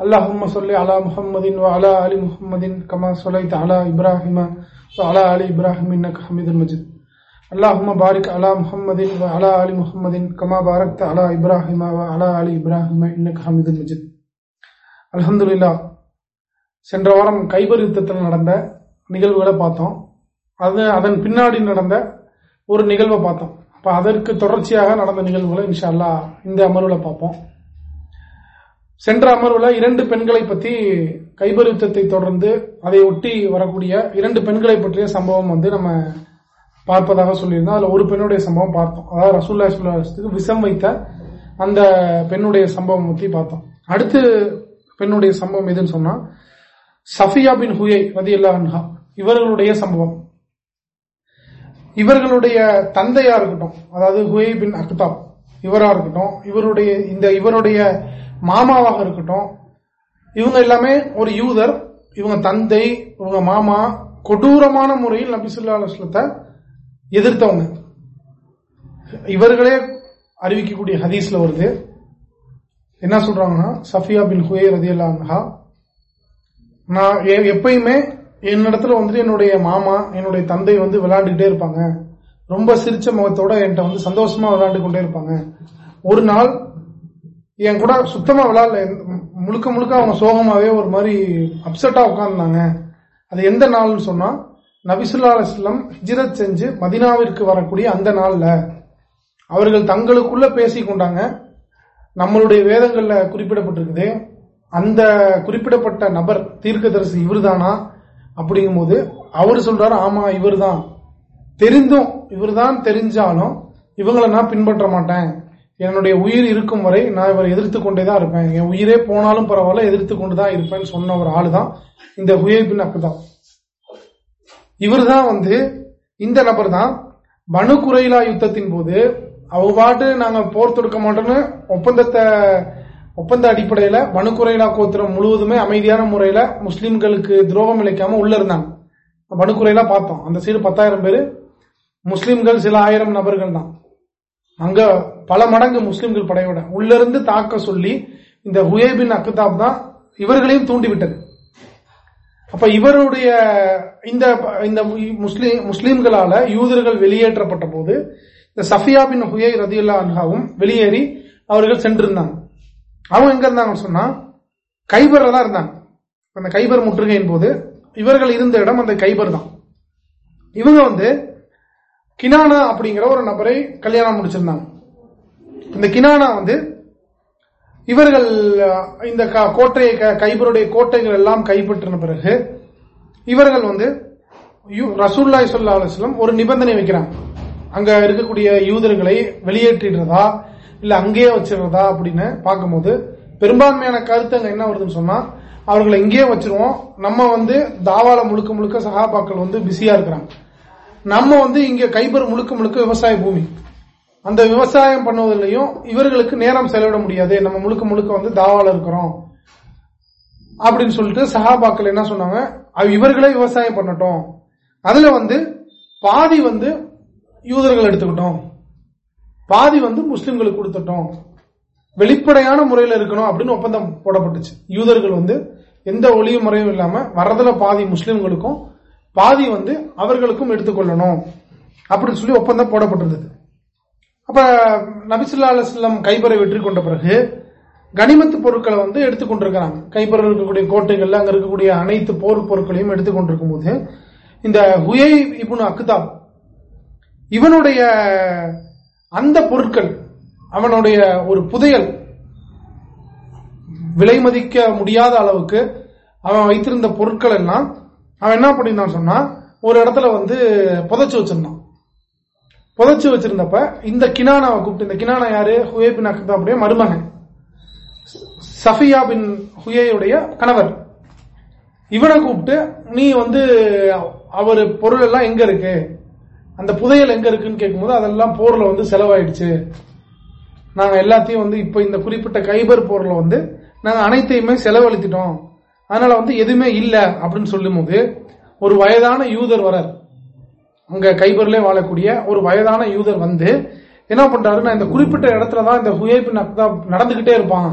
اللهم صل على محمد وعلى آل محمد كما صليت على إبراهيم وعلى آل إبراهيم إنك حميد مجيد اللهم بارك على محمد وعلى آل محمد كما باركت على إبراهيم وعلى آل إبراهيم إنك حميد مجيد அல்ஹம்துலில்லாஹ் சென்ற வாரம் கைபர் யுத்தத்தில் நடந்த நிகழ்வுகளை பார்த்தோம் அது அதன் பின்னாடி நடந்த ஒரு நிகழ்வை பார்த்தோம் அப்ப அதற்கு தொடர்ச்சியாக நடந்த நிகழ்வுகளை இன்ஷா அல்லாஹ் இந்த அமர்வுல பார்ப்போம் சென்ற அமர்வுல இரண்டு பெண்களை பத்தி கைபர் யுத்தத்தை தொடர்ந்து அதை ஒட்டி வரக்கூடிய இரண்டு பெண்களை பற்றிய சம்பவம் வந்து நம்ம பார்ப்பதாக சொல்லியிருந்தோம். அதுல ஒரு பெண்ணுடைய சம்பவம் பார்த்தோம். அதாவது ரசூல்லா சுல்லாத்துக்கு விஷம் வைத்த அந்த பெண்ணுடைய சம்பவம் பத்தி பார்த்தோம். அடுத்து பெண்ணுடைய சம்பவம் எதுன்னு சொன்னா சஃபியா பின் ஹுயை ரதி அன்ஹா இவர்களுடைய சம்பவம். இவர்களுடைய தந்தையா இருக்கட்டும் அதாவது ஹுயை பின் அக்தாப் இவரா இருக்கட்டும் இவருடைய இந்த இவருடைய மாமாவாக இருக்கட்டும். இவங்க எல்லாமே ஒரு யூதர். இவங்க தந்தை இவங்க மாமா கொடூரமான முறையில் நபிசுல்லா அலுவலத்தை எதிர்த்தவங்க. இவர்களே அறிவிக்கக்கூடிய ஹதீஸ்ல வருது. என்ன சொல்றாங்கன்னா சஃபியா பின் ஹுயே ரதி நான் எ- எப்பயுமே என்னிடத்துல வந்துட்டு என்னுடைய மாமா என்னுடைய தந்தை வந்து விளையாண்டுகிட்டே இருப்பாங்க. ரொம்ப சிரிச்ச முகத்தோட என்கிட்ட வந்து சந்தோஷமா விளையாண்டு கொண்டே இருப்பாங்க. ஒரு நாள் என் கூட சுத்தமா விளையாடல முழுக்க முழுக்க அவங்க சோகமாவே ஒரு மாதிரி அப்செட்டா உட்கார்ந்தாங்க. அது எந்த நாள்னு சொன்னா நபிசுல்லா அலுவலம் ஹிஜ்ரத் செஞ்சு மதினாவிற்கு வரக்கூடிய அந்த நாள்ல அவர்கள் தங்களுக்குள்ள பேசி கொண்டாங்க. நம்மளுடைய வேதங்கள்ல குறிப்பிடப்பட்டிருக்குது. அந்த குறிப்பிடப்பட்ட நபர் தீர்க்கதரிசி இவர்தானா? அப்படிங்கும்போது அவர் சொல்றாரு ஆமா இவர்தான். தெரிந்தும் இவர்தான் தெரிஞ்சாலும் இவங்களை நான் பின்பற்ற மாட்டேன். என்னுடைய உயிர் இருக்கும் வரை நான் இவரை எதிர்த்து கொண்டே தான் இருப்பேன். என் உயிரே போனாலும் பரவாயில்ல எதிர்த்து கொண்டு தான் இருப்பேன்னு சொன்ன ஒரு ஆளு தான் இந்த ஹுயை பின் இவர் தான் வந்து இந்த நபர் தான் பனு குறைலா யுத்தத்தின் போது அவங்க பாட்டு நாங்க போர் தொடுக்க மாட்டோம்னு ஒப்பந்தத்தை ஒப்பந்த அடிப்படையில பனு குறைலா கோத்திரம் முழுவதுமே அமைதியான முறையில முஸ்லிம்களுக்கு துரோகம் இழைக்காம உள்ள இருந்தாங்க. பனு குறைலா பார்த்தோம். அந்த சைடு பத்தாயிரம் பேரு. முஸ்லிம்கள் சில ஆயிரம் நபர்கள் தான். அங்க பல மடங்கு முஸ்லிம்கள் படையோட. உள்ளிருந்து தாக்க சொல்லி இந்த ஹுயேபின் அக்குதாப் தான் இவர்களையும் தூண்டிவிட்டது. அப்ப இவருடைய இந்த இந்த முஸ்லிம் முஸ்லீம்களால யூதர்கள் வெளியேற்றப்பட்ட போது இந்த சஃபியா பின் ஹுயை ரதியுல்லா அன்ஹாவும் வெளியேறி அவர்கள் சென்றிருந்தாங்க. அவங்க எங்க இருந்தாங்கன்னு சொன்னா கைபர்ல தான் இருந்தாங்க. அந்த கைபர் முற்றுகையின் போது இவர்கள் இருந்த இடம் அந்த கைபர் தான். இவங்க வந்து கினானா அப்படிங்கிற ஒரு நபரை கல்யாணம் முடிச்சிருந்தாங்க. இந்த கினானா வந்து இவர்கள் இந்த கோட்டையை க- கைபருடைய கோட்டைகள் எல்லாம் கைப்பற்றின பிறகு இவர்கள் வந்து ரசூல்லாய் ரசூலுல்லாஹி ஸல்லல்லாஹு ஒரு நிபந்தனை வைக்கிறாங்க. அங்க இருக்கக்கூடிய யூதர்களை வெளியேற்றிடுறதா இல்ல அங்கேயே வச்சிடுறதா அப்படின்னு பார்க்கும்போது பெரும்பான்மையான கருத்து அங்க என்ன வருதுன்னு சொன்னா அவர்களை இங்கேயே வச்சிருவோம். நம்ம வந்து தாவால முழுக்க முழுக்க சகாபாக்கள் வந்து பிஸியா இருக்கிறாங்க. நம்ம வந்து இங்க கைபர் முழுக்க முழுக்க விவசாய பூமி. அந்த விவசாயம் பண்ணுவதிலையும் இவர்களுக்கு நேரம் செலவிட முடியாது. நம்ம முழுக்க முழுக்க வந்து தாவால இருக்கிறோம். அப்படின்னு சொல்லிட்டு சஹாபாக்கள் என்ன சொன்னாங்க? இவர்களே விவசாயம் பண்ணட்டும். அதுல வந்து பாதி வந்து யூதர்கள் எடுத்துக்கிட்டோம். பாதி வந்து முஸ்லிம்களுக்கு கொடுத்துட்டோம். வெளிப்படையான முறையில் இருக்கணும் அப்படின்னு ஒப்பந்தம் போடப்பட்டுச்சு. யூதர்கள் வந்து எந்த ஒளிவு முறையும் இல்லாம வரதுல பாதி முஸ்லிம்களுக்கும் பாதி வந்து அவர்களுக்கும் எடுத்துக்கொள்ளணும் அப்படின்னு சொல்லி ஒப்பந்தம் போடப்பட்டிருந்தது. அப்ப நபிசுல்லா அலுவலம் கைபரை வெற்றி கொண்ட பிறகு கனிமத்து பொருட்களை வந்து எடுத்துக்கொண்டிருக்கிறாங்க கைபரில் இருக்கக்கூடிய கோட்டைகள்ல அங்க இருக்கக்கூடிய அனைத்து போர் பொருட்களையும் எடுத்துக்கொண்டிருக்கும் போது இந்த ஹுயை இப்னு அக்தாப் இவனுடைய அந்த பொருட்கள் அவனுடைய ஒரு புதையல் விலை மதிக்க முடியாத அளவுக்கு அவன் வைத்திருந்த பொருட்கள் எல்லாம் அவன் என்ன பண்ணிருந்தான் சொன்னா ஒரு இடத்துல வந்து புதைச்சு வச்சிருந்தான். புதைச்சு வச்சிருந்தப்ப இந்த கினானாவை கூப்பிட்டு இந்த கினானா யாரு? ஹுயே பின் அப்படியே மருமகன். சஃபியா பின் ஹுயேயுடைய கணவர். இவனை கூப்பிட்டு நீ வந்து அவர் பொருள் எல்லாம் எங்க இருக்கு? அந்த புதையல் எங்க இருக்குன்னு கேட்கும்போது அதெல்லாம் போர்ல வந்து செலவாயிடுச்சு. நாங்க எல்லாத்தையும் வந்து இப்ப இந்த குறிப்பிட்ட கைபர் போர்ல வந்து நாங்க அனைத்தையுமே செலவழித்திட்டோம். அதனால வந்து எதுவுமே இல்ல அப்படின்னு சொல்லும் போது ஒரு வயதான யூதர் வரார். அங்க கைபர்ல வாழக்கூடிய ஒரு வயதான யூதர் வந்து என்ன பண்றாருன்னா இந்த குறிப்பிட்ட இடத்துலதான் இந்த ஹுயைபின் நடந்துகிட்டே இருப்பான்.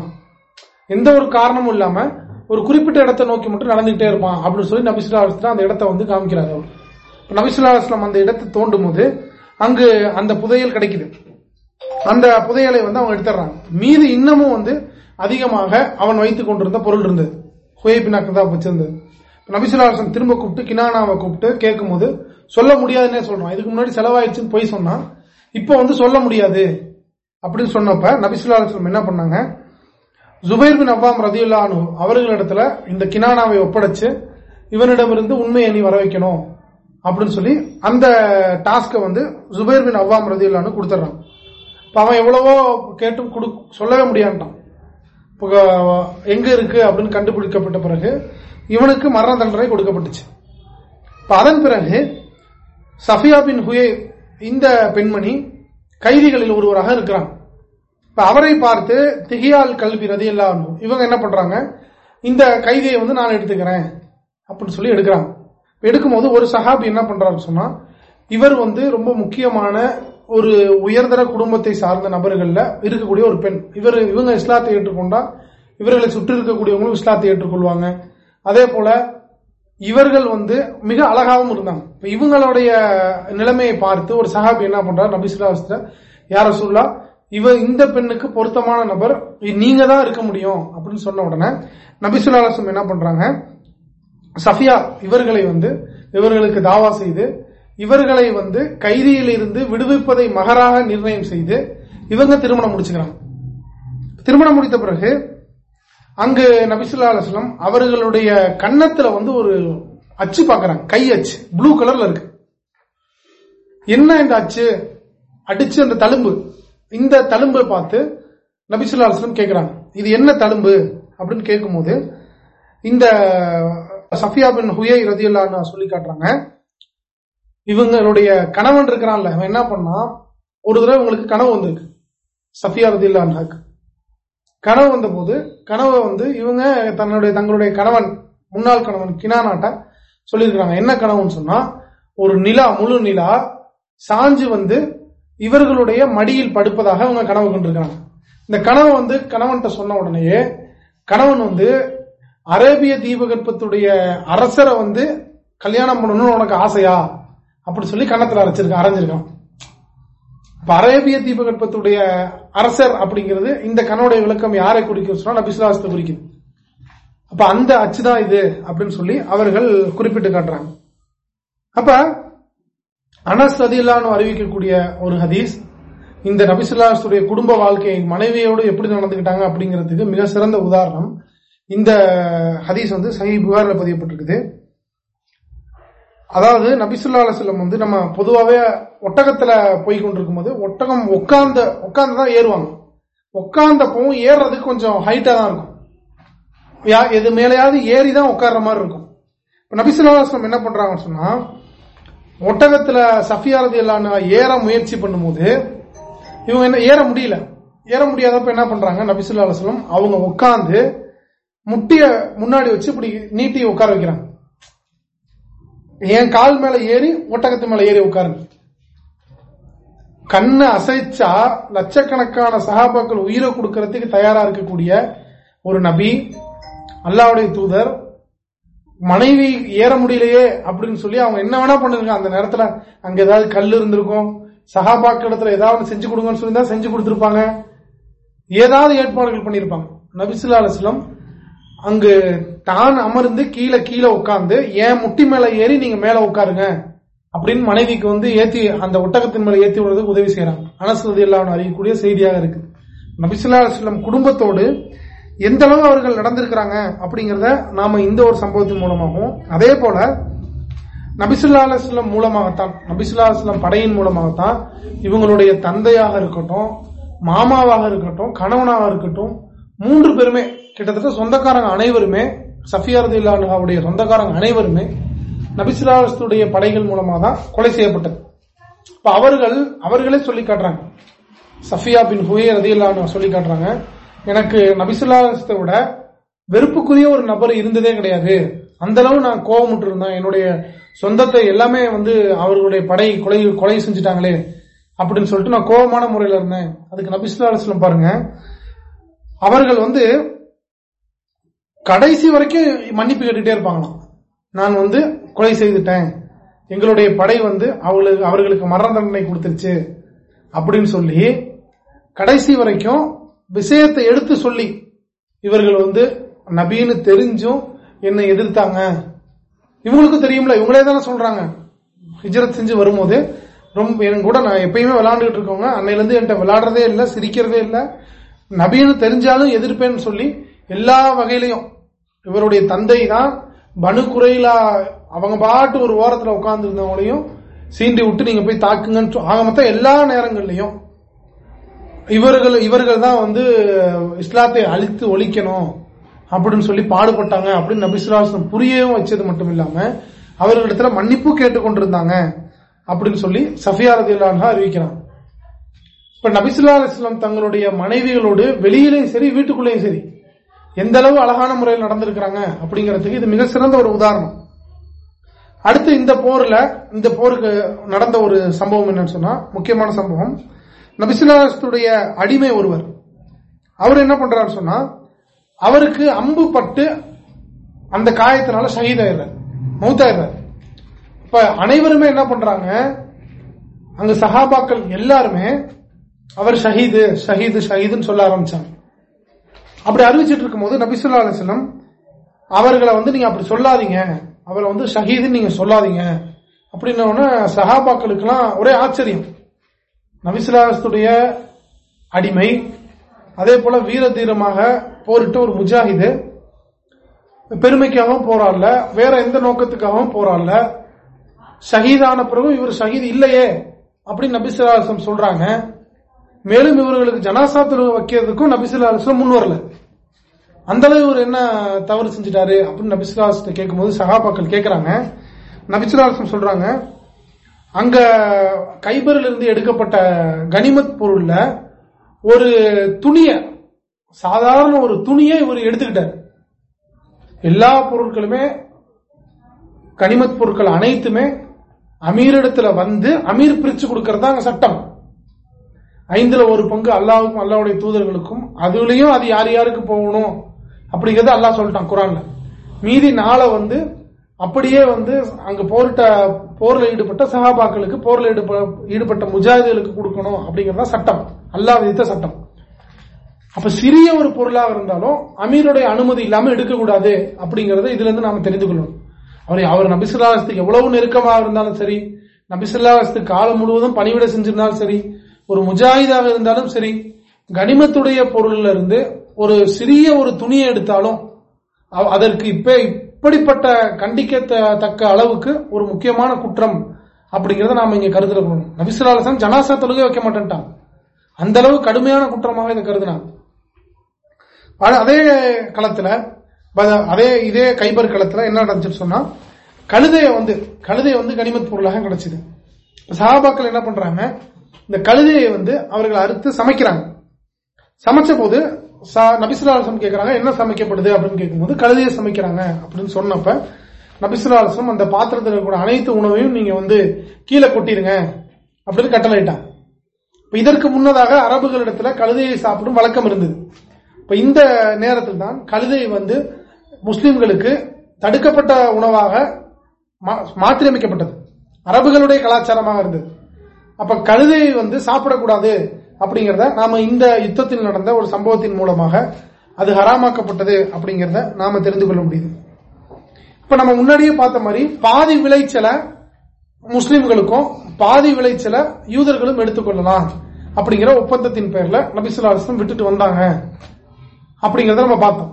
எந்த ஒரு காரணமும் இல்லாம ஒரு குறிப்பிட்ட இடத்தை நோக்கி மட்டும் நடந்துகிட்டே இருப்பான் அப்படின்னு சொல்லி நபிசுல்லா அந்த இடத்த வந்து காமிக்கிறார். அவர் நபிசுல்லா அந்த இடத்தை தோண்டும் போது அங்கு அந்த புதையல் கிடைக்குது. அந்த புதையலை வந்து அவங்க எடுத்துறாங்க மீது இன்னமும் வந்து அதிகமாக அவன் வைத்துக் கொண்டிருந்த பொருள் இருந்தது. ஹுயபின் தான் வச்சிருந்தது நபிசுல்லாசன் திரும்ப கூப்பிட்டு கினானாவை கூப்பிட்டு கேட்கும் போது சொல்ல முடியாதுன்னே சொல்றான். இதுக்கு முன்னாடி செலவாயிடுச்சுன்னு போய் சொன்னான். இப்போ வந்து சொல்ல முடியாது. அப்படின்னு சொன்னப்ப நபிசுல்லாசன் என்ன பண்ணாங்க? ஜுபைர் பின் அப்பாம் ரதியுல்லா அனு அவர்களிடத்துல இந்த கினானாவை ஒப்படைச்சு இவனிடமிருந்து உண்மையை நீ வர வைக்கணும் அப்படின்னு சொல்லி அந்த டாஸ்கை வந்து ஜுபைர் பின் அவ்வாம் ரதியுல்லான்னு கொடுத்துட்றான். இப்போ அவன் எவ்வளவோ கேட்டும் சொல்லவே முடியான்ட்டான். எங்க இருக்கு அப்படின்னு கண்டுபிடிக்கப்பட்ட பிறகு இவனுக்கு மரண தண்டனை கொடுக்கப்பட்டுச்சு. அதன் பிறகு சஃபியா பின் ஹுயே இந்த பெண்மணி கைதிகளில் ஒருவராக இருக்கிறான். அவரை பார்த்து திகியால் கல்வி ரதி எல்லாம் இவங்க என்ன பண்றாங்க? இந்த கைதியை வந்து நான் எடுத்துக்கிறேன் அப்படின்னு சொல்லி எடுக்கிறாங்க. எடுக்கும்போது ஒரு சஹாபி என்ன பண்றாரு சொன்னா இவர் வந்து ரொம்ப முக்கியமான ஒரு உயர்தர குடும்பத்தை சார்ந்த நபர்கள்ல இருக்கக்கூடிய ஒரு பெண். இவர் இவங்க இஸ்லாத்தை ஏற்றுக்கொண்டா இவர்களை சுற்றி இருக்கக்கூடியவங்களும் இஸ்லாத்தை ஏற்றுக்கொள்வாங்க. அதே போல இவர்கள் வந்து மிக அழகாகவும் இருந்தாங்க. இவங்களுடைய நிலைமையை பார்த்து ஒரு சஹாபி என்ன பண்றாரு? நபிசுல்லாஸ்ல யார சொல்லா இவ இந்த பெண்ணுக்கு பொருத்தமான நபர் நீங்க தான் இருக்க முடியும். அப்படின்னு சொன்ன உடனே நபிசுல்லாசம் என்ன பண்றாங்க? சஃபியா இவர்களை வந்து இவர்களுக்கு தாவா செய்து இவர்களை வந்து கைதியில் இருந்து விடுவிப்பதை மகராக நிர்ணயம் செய்து இவங்க திருமணம் முடிச்சுக்கிறாங்க. திருமணம் முடித்த பிறகு அங்கு நபிசுல்லா அலுவலம் அவர்களுடைய கன்னத்துல வந்து ஒரு அச்சு பாக்குறாங்க. கை அச்சு. ப்ளூ கலர்ல இருக்கு. என்ன இந்த அச்சு? அடிச்சு அந்த தழும்பு. இந்த தழும்பை பார்த்து நபிசுல்லா அலுவலம் கேட்கிறாங்க இது என்ன தழும்பு? அப்படின்னு கேட்கும் போது இந்த சஃபியா பின் ஹுயை ரதியுல்லா சொல்லி காட்டுறாங்க. இவங்களுடைய கணவன் இருக்கிறான்ல அவன் என்ன பண்ணா ஒரு தடவை உங்களுக்கு கனவு வந்திருக்கு. சஃபியா ரதில்லாக்கு கனவு வந்த போது கனவை வந்து இவங்க தன்னுடைய தங்களுடைய கணவன் முன்னாள் கணவன் கினானாட்ட சொல்லியிருக்கிறாங்க. என்ன கனவுன்னு சொன்னா ஒரு நிலா முழு நிலா சாஞ்சு வந்து இவர்களுடைய மடியில் படுப்பதாக அவங்க கனவு கொண்டிருக்கிறாங்க. இந்த கனவு வந்து கணவன்கிட்ட சொன்ன உடனேயே கணவன் வந்து அரேபிய தீபகற்பத்துடைய அரசரை வந்து கல்யாணம் பண்ணணும்னு உனக்கு ஆசையா? அப்படி சொல்லி கன்னத்துல அரைச்சிருக்கான் அரைஞ்சிருக்கான் இப்ப அரேபிய தீபகற்பத்துடைய அரசர் அப்படிங்கிறது இந்த கனவுடைய விளக்கம் யாரை குறிக்கும் சொன்னா நபிசுலாசத்தை குறிக்குது. அப்ப அந்த அச்சுதான் இது அப்படின்னு சொல்லி அவர்கள் குறிப்பிட்டு காட்டுறாங்க. அப்ப அனஸ் அதில்லான்னு அறிவிக்கக்கூடிய ஒரு ஹதீஸ் இந்த நபிசுல்லாசுடைய குடும்ப வாழ்க்கையை மனைவியோடு எப்படி நடந்துகிட்டாங்க அப்படிங்கிறதுக்கு மிக சிறந்த உதாரணம். இந்த ஹதீஸ் வந்து சஹி புகாரில் பதியப்பட்டிருக்குது. அதாவது நபிசுல்லா அலுவலம் வந்து நம்ம பொதுவாகவே ஒட்டகத்துல போய் கொண்டிருக்கும் போது ஒட்டகம் உட்கார்ந்த உட்கார்ந்து தான் ஏறுவாங்க. உட்கார்ந்தப்பவும் ஏறுறதுக்கு கொஞ்சம் ஹைட்டா தான் இருக்கும். எது மேலேயாவது ஏறி தான் உட்கார்ற மாதிரி இருக்கும். இப்ப நபிசுல்லாஸ்லம் என்ன பண்றாங்கன்னு சொன்னா ஒட்டகத்துல சஃபியாரதி எல்லாம் ஏற முயற்சி பண்ணும்போது இவங்க என்ன ஏற முடியல. ஏற முடியாதப்ப என்ன பண்றாங்க நபிசுல்லா அலுவலம் அவங்க உட்காந்து முட்டிய முன்னாடி வச்சு இப்படி நீட்டி உட்கார வைக்கிறாங்க. என் கால் மேல ஏறி ஒட்டகத்து மேல ஏறி உட்காருங்க. கண்ணை அசைச்சா லட்சக்கணக்கான சகாபாக்கள் உயிரை கொடுக்கறதுக்கு தயாரா இருக்கக்கூடிய ஒரு நபி அல்லாவுடைய தூதர் மனைவி ஏற முடியலையே அப்படின்னு சொல்லி அவங்க என்ன வேணா பண்ணிருக்காங்க. அந்த நேரத்துல அங்க ஏதாவது கல் இருந்திருக்கும் சகாபாக்கு இடத்துல ஏதாவது செஞ்சு கொடுங்கன்னு சொல்லி தான் செஞ்சு கொடுத்திருப்பாங்க. ஏதாவது ஏற்பாடுகள் பண்ணிருப்பாங்க நபிசுல்லா அலுவலம் அங்கு தான் அமர்ந்து கீழே கீழே உட்கார்ந்து ஏன் முட்டி மேல ஏறி நீங்க மேல உட்காருங்க? அப்படின்னு மனைவிக்கு வந்து ஏத்தி அந்த ஒட்டகத்தின் மேல ஏத்தி விடுறதுக்கு உதவி செய்யறாங்க அனசதி எல்லாம் அறியக்கூடிய செய்தியாக இருக்கு. நபிசுல்லா அலுவலம் குடும்பத்தோடு எந்த அளவு அவர்கள் நடந்திருக்கிறாங்க அப்படிங்கறத நாம இந்த ஒரு சம்பவத்தின் மூலமாகவும் அதே போல நபிசுல்லா அலுவலம் மூலமாகத்தான் நபிசுல்லா அலுவலம் படையின் மூலமாகத்தான் இவங்களுடைய தந்தையாக இருக்கட்டும் மாமாவாக இருக்கட்டும் கணவனாக இருக்கட்டும் மூன்று பேருமே கிட்டத்தட்ட சொந்தக்காரங்க அனைவருமே சஃபியா ரதி சொந்தக்காரங்க அனைவருமே நபிசுல்லாஸ்துடைய படைகள் மூலமா தான் கொலை செய்யப்பட்டது. இப்ப அவர்கள் அவர்களே சொல்லி காட்டுறாங்க. சஃபியா பின் ஹுயே ரதி சொல்லி காட்டுறாங்க. எனக்கு நபிசுல்லாஸ்தை விட வெறுப்புக்குரிய ஒரு நபர் இருந்ததே கிடையாது. அந்த அளவு நான் கோபமுட்டு இருந்தேன் என்னுடைய சொந்தத்தை எல்லாமே வந்து அவர்களுடைய படை கொலை கொலை செஞ்சுட்டாங்களே அப்படின்னு சொல்லிட்டு நான் கோபமான முறையில் இருந்தேன். அதுக்கு நபிசுல்லா அலுவலம் பாருங்க. அவர்கள் வந்து கடைசி வரைக்கும் மன்னிப்பு கேட்டுட்டே இருப்பாங்களாம். நான் வந்து கொலை செய்துட்டேன். எங்களுடைய படை வந்து அவளுக்கு அவர்களுக்கு மரண தண்டனை கொடுத்துருச்சு அப்படின்னு சொல்லி கடைசி வரைக்கும் விஷயத்தை எடுத்து சொல்லி இவர்கள் வந்து நபீன்னு தெரிஞ்சும் என்னை எதிர்த்தாங்க. இவங்களுக்கும் தெரியும்ல இவங்களே தானே சொல்றாங்க. ஹிஜரத் செஞ்சு வரும்போது ரொம்ப என் கூட நான் எப்பயுமே விளையாண்டுட்டு இருக்கோங்க அன்னையிலேருந்து என்கிட்ட விளையாடுறதே இல்லை சிரிக்கிறதே இல்லை. நபீன்னு தெரிஞ்சாலும் எதிர்ப்பேன்னு சொல்லி எல்லா வகையிலையும் இவருடைய தந்தை தான் பனு குறையிலா அவங்க பாட்டு ஒரு ஓரத்தில் உட்கார்ந்து இருந்தவங்களையும் சீண்டி விட்டு நீங்க போய் தாக்குங்கன்னு ஆக மொத்தம் எல்லா நேரங்கள்லையும் இவர்கள் இவர்கள் தான் வந்து இஸ்லாத்தை அழித்து ஒழிக்கணும் அப்படின்னு சொல்லி பாடுபட்டாங்க அப்படின்னு நபிசுலாசன் புரியவும் வச்சது மட்டும் இல்லாம அவர்களிடத்துல மன்னிப்பு கேட்டுக்கொண்டிருந்தாங்க அப்படின்னு சொல்லி சஃபியா அறிவிக்கிறான் இப்ப நபிசுல்லா அலிஸ்லாம் தங்களுடைய மனைவிகளோடு வெளியிலையும் சரி வீட்டுக்குள்ளேயும் சரி எந்த அளவு அழகான முறையில் நடந்திருக்கிறாங்க அப்படிங்கறதுக்கு இது மிக சிறந்த ஒரு உதாரணம். அடுத்து இந்த போர்ல இந்த போருக்கு நடந்த ஒரு சம்பவம் என்னன்னு சொன்னா முக்கியமான சம்பவம். நபிசுல்லாத்துடைய அடிமை ஒருவர். அவர் என்ன பண்றாரு சொன்னா அவருக்கு அம்பு பட்டு அந்த காயத்தினால ஷஹீதாயிடுறார் மௌத்தாயிடுறார். இப்ப அனைவருமே என்ன பண்றாங்க அங்க சஹாபாக்கள் எல்லாருமே அவர் ஷஹீது ஷஹீது ஷஹீதுன்னு சொல்ல ஆரம்பிச்சாங்க. அப்படி அறிவிச்சிட்டு இருக்கும் போது நபிசுல்லா அலிஸ்லம் அவர்களை வந்து நீங்க அப்படி சொல்லாதீங்க. அவரை வந்து ஷஹீதுன்னு நீங்க சொல்லாதீங்க. அப்படின்ன சஹாபாக்களுக்கெல்லாம் ஒரே ஆச்சரியம். நபிசுல்லாத்துடைய அடிமை அதே போல வீர தீரமாக போரிட்டு ஒரு முஜாஹிது பெருமைக்காகவும் போராடல வேற எந்த நோக்கத்துக்காகவும் போராடல. ஷஹீதான பிறகு இவர் ஷஹீத் இல்லையே அப்படின்னு நபிசுல்லாசம் சொல்றாங்க. மேலும் இவர்களுக்கு ஜனாசா தொழுகை வைக்கிறதுக்கும் நபிசுல்லாசம் முன் வரல. அந்த அளவு இவர் என்ன தவறு செஞ்சிட்டாரு அப்படின்னு நபிசுல்லாசத்தை கேட்கும்போது சகாபாக்கள் கேட்கிறாங்க. நபிசுல்லாசம் சொல்றாங்க அங்க கைபரில் இருந்து எடுக்கப்பட்ட கனிமத் பொருள்ல ஒரு துணிய சாதாரண ஒரு துணியை இவர் எடுத்துக்கிட்டார். எல்லா பொருட்களுமே கனிமத் பொருட்கள் அனைத்துமே அமீரிடத்துல வந்து அமீர் பிரிச்சு கொடுக்கறதா சட்டம். ஐந்துல ஒரு பங்கு அல்லாவுக்கும் அல்லாவுடைய தூதர்களுக்கும். அதுலயும் அது யார் யாருக்கு போகணும்? அப்படிங்கறத அல்லாஹ் சொல்லிட்டான் குரான்ல. மீதி நாளை வந்து அப்படியே வந்து அங்க போரிட்ட போர்ல ஈடுபட்ட சகாபாக்களுக்கு போர்ல ஈடுபட்ட முஜாஹிதுகளுக்கு கொடுக்கணும் அப்படிங்கறத சட்டம். அல்லாஹ் விதித்த சட்டம். அப்ப சிறிய ஒரு பொருளாக இருந்தாலும் அமீருடைய அனுமதி இல்லாம எடுக்கக்கூடாது அப்படிங்கறத இதுல இருந்து நாம தெரிந்து கொள்ளணும். அவர் அவர் நபிசுல்லாஸ்துக்கு எவ்வளவு நெருக்கமாக இருந்தாலும் சரி நபிசுல்லாஸ்துக்கு காலம் முழுவதும் பணிவிட செஞ்சிருந்தாலும் சரி ஒரு முஜாஹிதாக இருந்தாலும் சரி கனிமத்துடைய பொருள்ல இருந்து ஒரு சிறிய ஒரு துணியை எடுத்தாலும் அதற்கு இப்ப இப்படிப்பட்ட கண்டிக்கத்தக்க அளவுக்கு ஒரு முக்கியமான குற்றம் அப்படிங்கறத நாம இங்க கருத்துல கொள்ளணும். நபிசுலாசன் ஜனாசா தொழுகை வைக்க மாட்டேன்ட்டான். அந்த அளவு கடுமையான குற்றமாக இதை கருதினான். அதே களத்துல அதே இதே கைபர் களத்துல என்ன நடந்துச்சு சொன்னா கழுதைய வந்து கழுதைய வந்து கனிமத் பொருளாக கிடைச்சது சகாபாக்கள் என்ன பண்றாங்க இந்த கழுதையை வந்து அவர்கள் அறுத்து சமைக்கிறாங்க. சமைச்ச போது நபிசுலாசம் கேட்கறாங்க என்ன சமைக்கப்படுது அப்படின்னு கேட்கும்போது கழுதையை சமைக்கிறாங்க. அப்படின்னு சொன்னப்ப நபிசுலாசம் அந்த பாத்திரத்தில் இருக்கக்கூடிய அனைத்து உணவையும் நீங்க வந்து கீழே கொட்டிருங்க அப்படின்னு கட்டளையிட்டாங்க. இதற்கு முன்னதாக அரபுகளிடத்துல கழுதையை சாப்பிடும் வழக்கம் இருந்தது. இப்ப இந்த நேரத்தில் தான் கழுதை வந்து முஸ்லிம்களுக்கு தடுக்கப்பட்ட உணவாக மாற்றியமைக்கப்பட்டது. அரபுகளுடைய கலாச்சாரமாக இருந்தது. அப்ப கழுதையை வந்து சாப்பிடக்கூடாது அப்படிங்கறத நாம இந்த யுத்தத்தில் நடந்த ஒரு சம்பவத்தின் மூலமாக அது ஹராமாக்கப்பட்டது அப்படிங்கறத நாம தெரிந்து கொள்ள முடியுது. இப்ப நம்ம முன்னாடியே பார்த்த மாதிரி பாதி விளைச்சலை முஸ்லிம்களுக்கும் பாதி விளைச்சலை யூதர்களும் எடுத்துக்கொள்ளலாம் அப்படிங்கிற ஒப்பந்தத்தின் பேர்ல நபிசுல்லா விட்டுட்டு வந்தாங்க அப்படிங்கறத நம்ம பார்த்தோம்.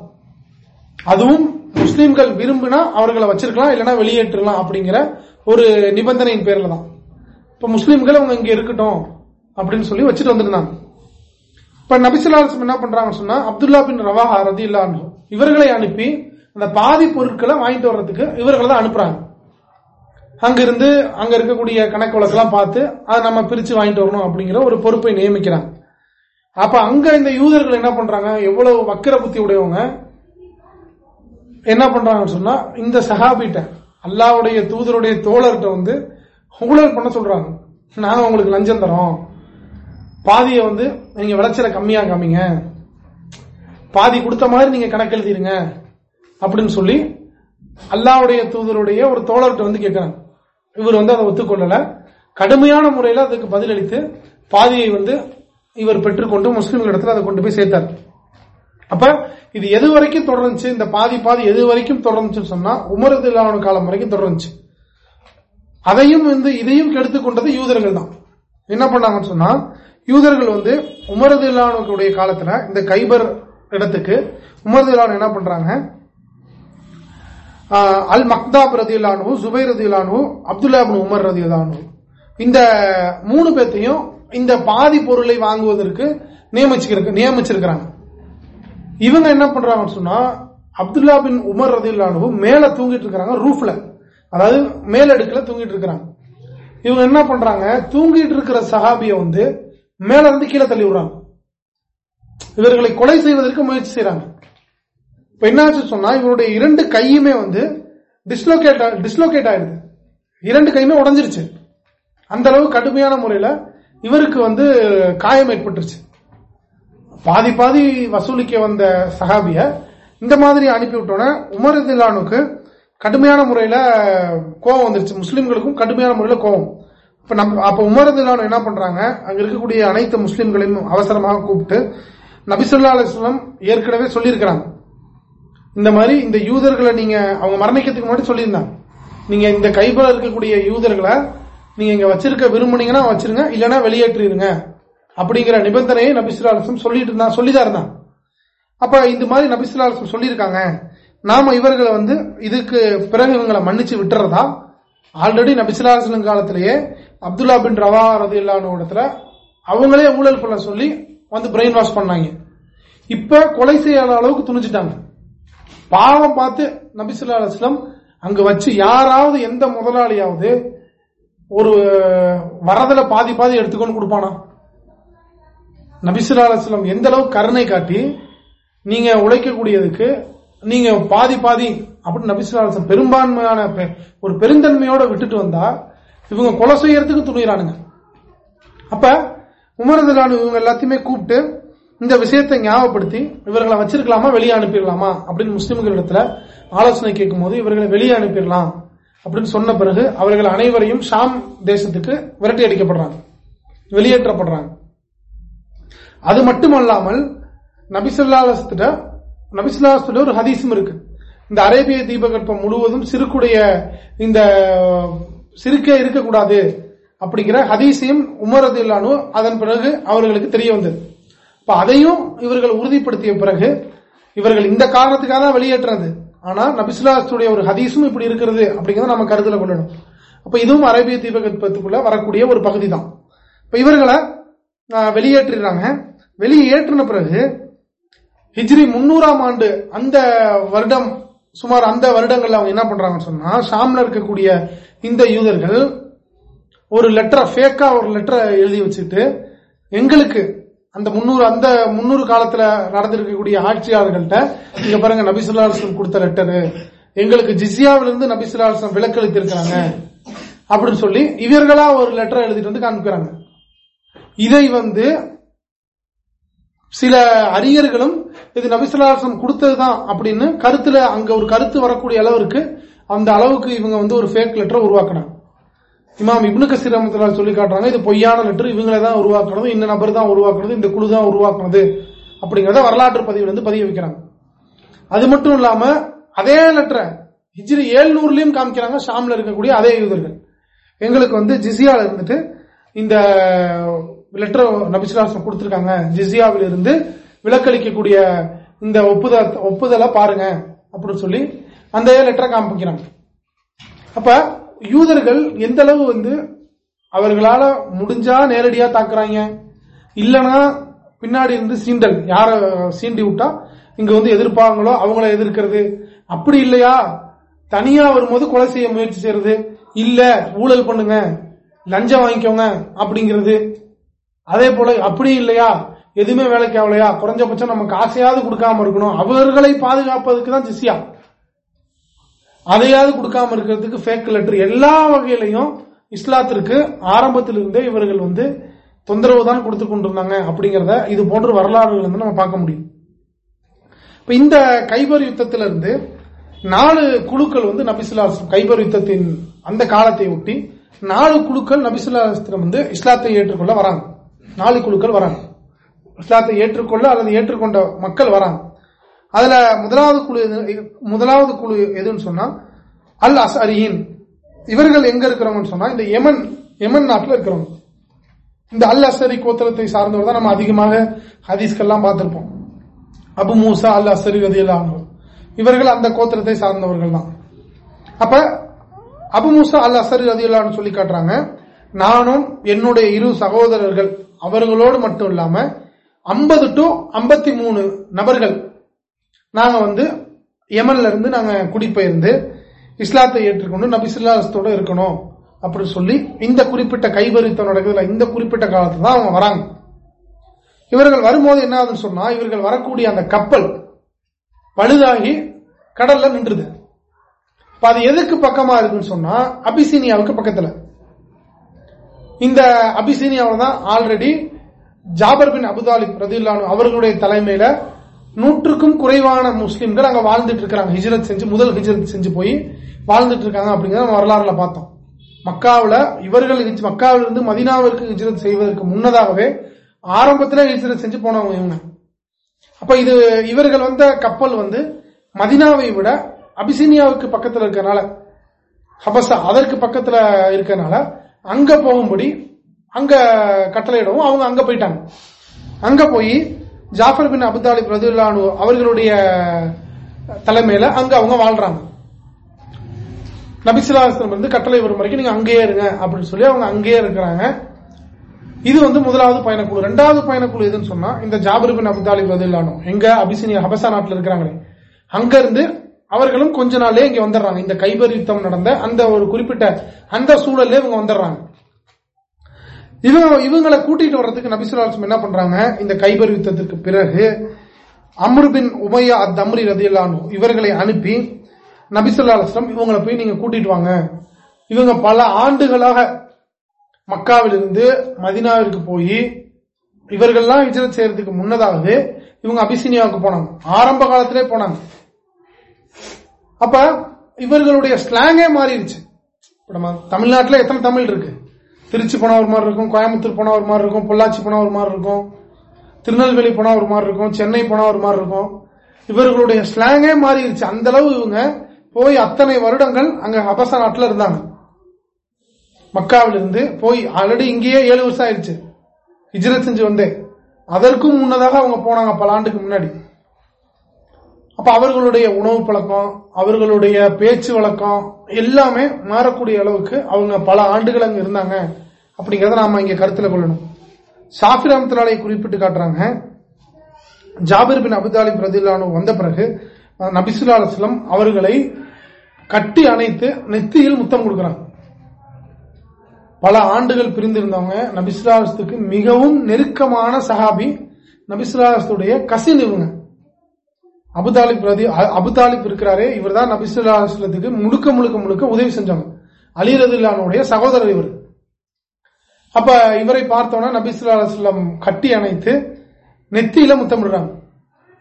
அதுவும் முஸ்லிம்கள் விரும்பினா அவர்களை வச்சிருக்கலாம் இல்லைன்னா வெளியேற்றலாம் அப்படிங்கிற ஒரு நிபந்தனையின் பேர்ல தான். இப்ப முஸ்லீம்கள் அவங்க இங்க இருக்கட்டும் அப்படின்னு சொல்லி வச்சுட்டு வந்திருந்தாங்க. இப்ப நபிசுல்லாசம் என்ன பண்றாங்கன்னு சொன்னா அப்துல்லா பின் ரவாஹா ரதி இவர்களை அனுப்பி அந்த பாதி பொருட்களை வாங்கிட்டு வர்றதுக்கு இவர்களை தான் அனுப்புறாங்க. அங்கிருந்து அங்க இருக்கக்கூடிய கணக்கு வழக்கெல்லாம் பார்த்து அதை நம்ம பிரிச்சு வாங்கிட்டு வரணும் அப்படிங்கிற ஒரு பொறுப்பை நியமிக்கிறாங்க. அப்ப அங்க இந்த யூதர்கள் என்ன பண்றாங்க எவ்வளவு வக்கர புத்தி உடையவங்க என்ன பண்றாங்கன்னு சொன்னா இந்த சஹாபிட்ட அல்லாவுடைய தூதருடைய தோழர்கிட்ட வந்து ஊழல் பண்ண சொல்றாங்க. நாங்க உங்களுக்கு லஞ்சம் தரோம். பாதியை வந்து நீங்க விளைச்சல கம்மியா காமிங்க. பாதி கொடுத்த மாதிரி நீங்க கணக்கு எழுதிருங்க. அப்படின்னு சொல்லி அல்லாவுடைய தூதருடைய ஒரு தோழர்கிட்ட வந்து கேட்கிறாங்க. இவர் வந்து அதை ஒத்துக்கொள்ளல. கடுமையான முறையில் அதுக்கு பதிலளித்து பாதியை வந்து இவர் பெற்றுக்கொண்டு முஸ்லிம்களிடத்தில் அதை கொண்டு போய் சேர்த்தார். அப்ப இது எது வரைக்கும் தொடர்ந்துச்சு? இந்த பாதி பாதி எது வரைக்கும் தொடர்ந்துச்சுன்னு சொன்னா உமரது காலம் வரைக்கும் தொடர்ந்துச்சு. அதையும் வந்து இதையும் கெடுத்து கொண்டது யூதர்கள் தான் என்ன பண்ணாங்கன்னு சொன்னா யூதர்கள் வந்து உமரதில்லானுடைய காலத்துல இந்த கைபர் இடத்துக்கு உமரது என்ன பண்றாங்க? அல் மக்தாப் ரதியுல்லானு சுபை ரதியுல்லானு அப்துல்லாபின் உமர் ரதியுல்லானு இந்த மூணு பேர்த்தையும் இந்த பாதி பொருளை வாங்குவதற்கு நியமிச்சிருக்கிறாங்க. இவங்க என்ன பண்றாங்கன்னு சொன்னா அப்துல்லா பின் உமர் ரதியுல்லானு மேல தூங்கிட்டு இருக்கிறாங்க ரூஃப்ல. அதாவது மேலடுக்குல தூங்கிட்டு இருக்கிறாங்க இவங்க என்ன பண்றாங்க? தூங்கிட்டு இருக்கிற சஹாபிய வந்து மேல இருந்து கீழே தள்ளி விடுறாங்க இவர்களை கொலை செய்வதற்கு முயற்சி செய்யறாங்க இப்ப என்னாச்சு சொன்னா இவருடைய இரண்டு கையுமே வந்து டிஸ்லோகேட் டிஸ்லோகேட் ஆயிடுது. இரண்டு கையுமே உடஞ்சிருச்சு. அந்த அளவு கடுமையான முறையில இவருக்கு வந்து காயம் ஏற்பட்டுருச்சு. பாதி பாதி வசூலிக்க வந்த சஹாபிய இந்த மாதிரி அனுப்பி விட்டோன்னே உமர் தில்லானுக்கு கடுமையான முறையில கோபம் வந்துருச்சு. முஸ்லிம்களுக்கும் கடுமையான முறையில கோவம் இப்ப நம்ம அப்ப உமர் என்ன பண்றாங்க? அங்க இருக்கக்கூடிய அனைத்து முஸ்லிம்களையும் அவசரமாக கூப்பிட்டு நபிசுல்லா அலிஸ்லாம் ஏற்கனவே சொல்லியிருக்கிறாங்க. இந்த மாதிரி இந்த யூதர்களை நீங்க அவங்க மரணிக்கிறதுக்கு முன்னாடி சொல்லியிருந்தாங்க. நீங்க இந்த கைபல இருக்கக்கூடிய யூதர்களை நீங்க இங்க வச்சிருக்க விரும்புனீங்கன்னா வச்சிருங்க இல்லைன்னா வெளியேற்றிருங்க அப்படிங்கிற நிபந்தனையை நபிசுல்லாசம் சொல்லிட்டு இருந்தா சொல்லிதான் இருந்தான் அப்ப இந்த மாதிரி நபிசுல்லாசம் சொல்லியிருக்காங்க. நாம இவர்களை வந்து இதுக்கு பிறகு இவங்களை மன்னிச்சு விட்டுறதா? ஆல்ரெடி நபிசுல்லாசலம் காலத்திலேயே அப்துல்லா பின் ரவா ரது இடத்துல அவங்களே ஊழல் பண்ண சொல்லி வந்து பிரெயின் வாஷ் பண்ணாங்க. இப்ப கொலை செய்யாத அளவுக்கு துணிச்சிட்டாங்க பாவம் பார்த்து நபிசுல்லா அலுவலம் அங்க வச்சு யாராவது எந்த முதலாளியாவது ஒரு வரதுல பாதி பாதி எடுத்துக்கொண்டு கொடுப்பானா? நபிசுல்லா அலுவலம் எந்த அளவுக்கு கருணை காட்டி நீங்க உழைக்கக்கூடியதுக்கு நீங்க பாதி பாதி அப்படின்னு நபிசுலாசம் பெரும்பான்மையான ஒரு பெருந்தன்மையோட விட்டுட்டு வந்தா இவங்க கொலை செய்யறதுக்கு துணிகிறானுங்க அப்ப உமரதுலானு இவங்க எல்லாத்தையுமே கூப்பிட்டு இந்த விஷயத்தை ஞாபகப்படுத்தி இவர்களை வச்சிருக்கலாமா வெளியே அனுப்பிடலாமா அப்படின்னு முஸ்லிம்கள் இடத்துல ஆலோசனை கேட்கும் போது இவர்களை வெளியே அனுப்பிடலாம் அப்படின்னு சொன்ன பிறகு அவர்கள் அனைவரையும் ஷாம் தேசத்துக்கு விரட்டி அடிக்கப்படுறாங்க. வெளியேற்றப்படுறாங்க. அது மட்டுமல்லாமல் நபிசுல்லாஸ்திட்ட நபிசுல்லாஸ்திட்ட ஒரு ஹதீஸும் இருக்கு. இந்த அரேபிய தீபகற்பம் முழுவதும் சிறுக்குடைய இந்த சிறுக்கே இருக்கக்கூடாது அப்படிங்கிற ஹதீஸையும் உமரது இல்லானு அதன் பிறகு அவர்களுக்கு தெரிய வந்தது. இப்ப அதையும் இவர்கள் உறுதிப்படுத்திய பிறகு இவர்கள் இந்த காரணத்துக்காக தான் வெளியேற்றது. ஆனா நபிசுல்லாஸ்துடைய ஒரு ஹதீஸும் இப்படி இருக்கிறது அப்படிங்கறத நம்ம கருத்துல கொள்ளணும். அப்ப இதுவும் அரேபிய தீபகற்பத்துக்குள்ள வரக்கூடிய ஒரு பகுதி தான் இப்ப இவர்களை வெளியேற்றிடுறாங்க. வெளியேற்றின பிறகு ஹிஜ்ரி முன்னூறாம் ஆண்டு அந்த வருடம் சுமார் அந்த வருடங்கள்ல அவங்க என்ன பண்றாங்கன்னு சொன்னா ஷாம்ல இருக்கக்கூடிய இந்த யூதர்கள் ஒரு லெட்டரை ஃபேக்கா ஒரு லெட்டரை எழுதி வச்சுட்டு எங்களுக்கு அந்த முன்னூறு அந்த முன்னூறு காலத்துல நடந்திருக்கக்கூடிய ஆட்சியாளர்கள்ட்ட நீங்க பாருங்க நபிசுல்லாசம் கொடுத்த லெட்டரு எங்களுக்கு ஜிசியாவிலிருந்து நபிசுல்லாசம் விலக்களித்திருக்கிறாங்க அப்படின்னு சொல்லி இவர்களா ஒரு லெட்டர் எழுதிட்டு வந்து காமிக்கிறாங்க இதை வந்து சில அறிஞர்களும் இது நபிசுல்லாசம் கொடுத்ததுதான் அப்படின்னு கருத்துல அங்க ஒரு கருத்து வரக்கூடிய அளவிற்கு அந்த அளவுக்கு இவங்க வந்து ஒரு ஃபேக் லெட்டர் உருவாக்குறாங்க. இமாம் இப்னு கசீர் சொல்லி காட்டுறாங்க இது பொய்யான லெட்டர் இவங்களதான் உருவாக்குறது இந்த நபர் தான் உருவாக்குறது இந்த குழு தான் உருவாக்குறது அப்படிங்கறத வரலாற்று பதிவுல வந்து பதிய வைக்கிறாங்க. அது மட்டும் இல்லாம அதே லெட்டரை ஹிஜ்ரி ஏழ்நூறுலயும் காமிக்கிறாங்க ஷாம்ல இருக்கக்கூடிய அதே யூதர்கள். எங்களுக்கு வந்து ஜிசியால இருந்துட்டு இந்த லெட்டர் நபிசுலாசம் கொடுத்திருக்காங்க. ஜிசியாவில் இருந்து விலக்களிக்கக்கூடிய இந்த ஒப்புதல் ஒப்புதலை பாருங்க அப்படின்னு சொல்லி அந்த லெட்டரை காமிக்கிறாங்க. அப்ப யூதர்கள் எந்த அளவு வந்து அவர்களால முடிஞ்சா நேரடியா தாக்குறாங்க? இல்லனா பின்னாடி இருந்து சீண்டல் யார சீண்டி விட்டா இங்க வந்து எதிர்ப்பாங்களோ அவங்கள எதிர்க்கிறது? அப்படி இல்லையா? தனியா வரும்போது கொலை செய்ய முயற்சி செய்யறது? இல்ல ஊழல் பண்ணுங்க லஞ்சம் வாங்கிக்கோங்க அப்படிங்கிறது. அதே போல அப்படி இல்லையா? எதுவுமே வேலைக்கு ஆகலையா? குறைஞ்சபட்சம் நமக்கு ஆசையாவது கொடுக்காம இருக்கணும். அவர்களை பாதுகாப்பதுக்கு தான் ஜிசியா. அதையாவது கொடுக்காம இருக்கிறதுக்கு ஃபேக் லெட்டர் எல்லா வகையிலையும் இஸ்லாத்திற்கு ஆரம்பத்திலிருந்தே இவர்கள் வந்து தொந்தரவு தான் கொடுத்து கொண்டிருந்தாங்க அப்படிங்கறத இது போன்ற வரலாறுகள் வந்து நம்ம பார்க்க முடியும். இப்ப இந்த கைபர் யுத்தத்திலிருந்து நாலு குழுக்கள் வந்து நபிசுல்லா கைபர் யுத்தத்தின் அந்த காலத்தை ஒட்டி நாலு குழுக்கள் நபிசுல்லாஸ்திரம் வந்து இஸ்லாத்தை ஏற்றுக்கொள்ள வராங்க. நாலு குழுக்கள் வராங்க. இஸ்லாத்தை ஏற்றுக்கொள்ள அல்லது ஏற்றுக்கொண்ட மக்கள் வராங்க. அதுல முதலாவது குழு முதலாவது குழு எதுன்னு சொன்னா அல் அசரியின் இவர்கள் எங்க இருக்கிறவங்கன்னு சொன்னா இந்த எமன் எமன் நாட்டில் இருக்கிறவங்க. இந்த அல் அசரி கோத்திரத்தை சார்ந்தவர் தான் நம்ம அதிகமாக ஹதீஸ்கெல்லாம் பார்த்திருப்போம். அபு மூசா அல் அசரி ரதியெல்லாம் இவர்கள் அந்த கோத்திரத்தை சார்ந்தவர்கள் தான். அப்ப அபு மூசா அல் அசரி ரதியல்லான்னு சொல்லி காட்டுறாங்க நானும் என்னுடைய இரு சகோதரர்கள் அவர்களோடு மட்டும் இல்லாம ஐம்பது டு ஐம்பத்தி மூணு நபர்கள் நாங்க வந்து யமன்ல இருந்து நாங்க குடிபெயர்ந்து இஸ்லாத்தை ஏற்றுக்கொண்டு நபிசுல்லாஸ்தோட இருக்கணும் அப்படின்னு சொல்லி இந்த குறிப்பிட்ட கைவரித்தம் நடக்குதுல இந்த குறிப்பிட்ட காலத்துல தான் அவங்க வராங்க. இவர்கள் வரும்போது என்ன ஆகுதுன்னு சொன்னா இவர்கள் வரக்கூடிய அந்த கப்பல் பழுதாகி கடல்ல நின்றுது. அது எதுக்கு பக்கமா இருக்குன்னு சொன்னா அபிசீனியாவுக்கு பக்கத்துல. இந்த அபிசீனியாவில் தான் already Jafar bin Abu Talib ரதில்லானு அவர்களுடைய தலைமையில நூற்றுக்கும் குறைவான முஸ்லீம்கள் அங்க வாழ்ந்துட்டு இருக்கிறாங்க. ஹிஜரத் செஞ்சு முதல் ஹிஜரத் செஞ்சு போய் வாழ்ந்துட்டு இருக்காங்க அப்படிங்கிறத வரலாறுல பார்த்தோம். மக்காவில் இவர்கள் மக்காவிலிருந்து மதினாவிற்கு ஹிஜரத் செய்வதற்கு முன்னதாகவே ஆரம்பத்தில் ஹிஜரத் செஞ்சு போனவங்க இவங்க. அப்ப இது இவர்கள் வந்த கப்பல் வந்து மதினாவை விட அபிசீனியாவுக்கு பக்கத்தில் இருக்கனால ஹபசா அதற்கு பக்கத்தில் இருக்கனால அங்க போகும்படி அங்க கட்டளையிடவும் அவங்க அங்க போயிட்டாங்க. அங்க போய் ஜாஃபர் பின் அபுதாலிப் ரதுல்லானு அவர்களுடைய தலைமையில அங்க அவங்க வாழ்றாங்க. நபிசுலாஸ்லம் வந்து கட்டளை வரும் வரைக்கும் நீங்க அங்கேயே இருங்க அப்படின்னு சொல்லி அவங்க அங்கேயே இருக்கிறாங்க. இது வந்து முதலாவது பயணக்குழு. ரெண்டாவது பயணக்குழு எதுன்னு சொன்னா இந்த ஜாபர் பின் அபுதாலிப் ரதுல்லானு எங்க அபிசினியா ஹபசா நாட்டில் இருக்கிறாங்களே அங்க இருந்து அவர்களும் கொஞ்ச நாளே இங்க வந்துடுறாங்க. இந்த கைபர் யுத்தம் நடந்த அந்த ஒரு குறிப்பிட்ட அந்த சூழல்ல இவங்க வந்துடுறாங்க. இவங்க இவங்களை கூட்டிட்டு வர்றதுக்கு நபிசுலாசம் என்ன பண்றாங்க? இந்த கைபர் யுத்தத்திற்கு பிறகு அம்ருபின் உமையா அத் அம்ரி ரதியல்லானு இவர்களை அனுப்பி நபிசுல்லாஸ்லம் இவங்களை போய் நீங்க கூட்டிட்டு வாங்க. இவங்க பல ஆண்டுகளாக மக்காவிலிருந்து மதினாவிற்கு போய் இவர்கள்லாம் விஜயம் செய்யறதுக்கு முன்னதாவது இவங்க அபிசினியாவுக்கு போனாங்க. ஆரம்ப காலத்திலே போனாங்க. அப்ப இவர்களுடைய ஸ்லாங்கே மாறிடுச்சு நம்ம தமிழ்நாட்டில் எத்தனை தமிழ் இருக்கு? திருச்சி போனா ஒரு மாதிரி இருக்கும் கோயம்புத்தூர் போனா ஒரு மாதிரி இருக்கும் பொள்ளாச்சி போனா ஒரு மாதிரி இருக்கும் திருநெல்வேலி போனா ஒரு மாதிரி இருக்கும் சென்னை போனா ஒரு மாதிரி இருக்கும். இவர்களுடைய ஸ்லாங்கே மாறிடுச்சு அந்த அளவு இவங்க போய் அத்தனை வருடங்கள் அங்க அபச நாட்டில் இருந்தாங்க. மக்காவிலிருந்து போய் ஆல்ரெடி இங்கேயே ஏழு வருஷம் ஆயிடுச்சு. ஹிஜ்ரத் செஞ்சு வந்தே அதற்கும் முன்னதாக அவங்க போனாங்க பல ஆண்டுக்கு முன்னாடி. அப்ப அவர்களுடைய உணவு பழக்கம் அவர்களுடைய பேச்சு வழக்கம் எல்லாமே மாறக்கூடிய அளவுக்கு அவங்க பல ஆண்டுகள் அங்க இருந்தாங்க. அப்படிங்கறத நாம இங்க கருத்துல கொள்ளணும். ஷாஃபி ரஹமத்துலாலை குறிப்பிட்டு காட்டுறாங்க. ஜாபிர் பின் அபுதாலி பிரதிலானு வந்த பிறகு நபிசுல்லா அலுவலம் அவர்களை கட்டி அணைத்து நெத்தியில் முத்தம் கொடுக்கிறாங்க. பல ஆண்டுகள் பிரிந்திருந்தவங்க நபிசுல்லாத்துக்கு மிகவும் நெருக்கமான சஹாபி நபிசுல்லாத்துடைய கசின் இவங்க. அபுதாலிப் பிரதி அபுதாலிப் இருக்கிறாரே இவர் தான் நபிசுல்லாத்துக்கு முழுக்க முழுக்க முழுக்க உதவி செஞ்சாங்க அலி ரதுல்லானுடைய சகோதரர் இவர். அப்ப இவரை பார்த்தோன்னா நபிசுல்லா அலுவலம் கட்டி அணைத்து நெத்தியில முத்தமிடுறாங்க.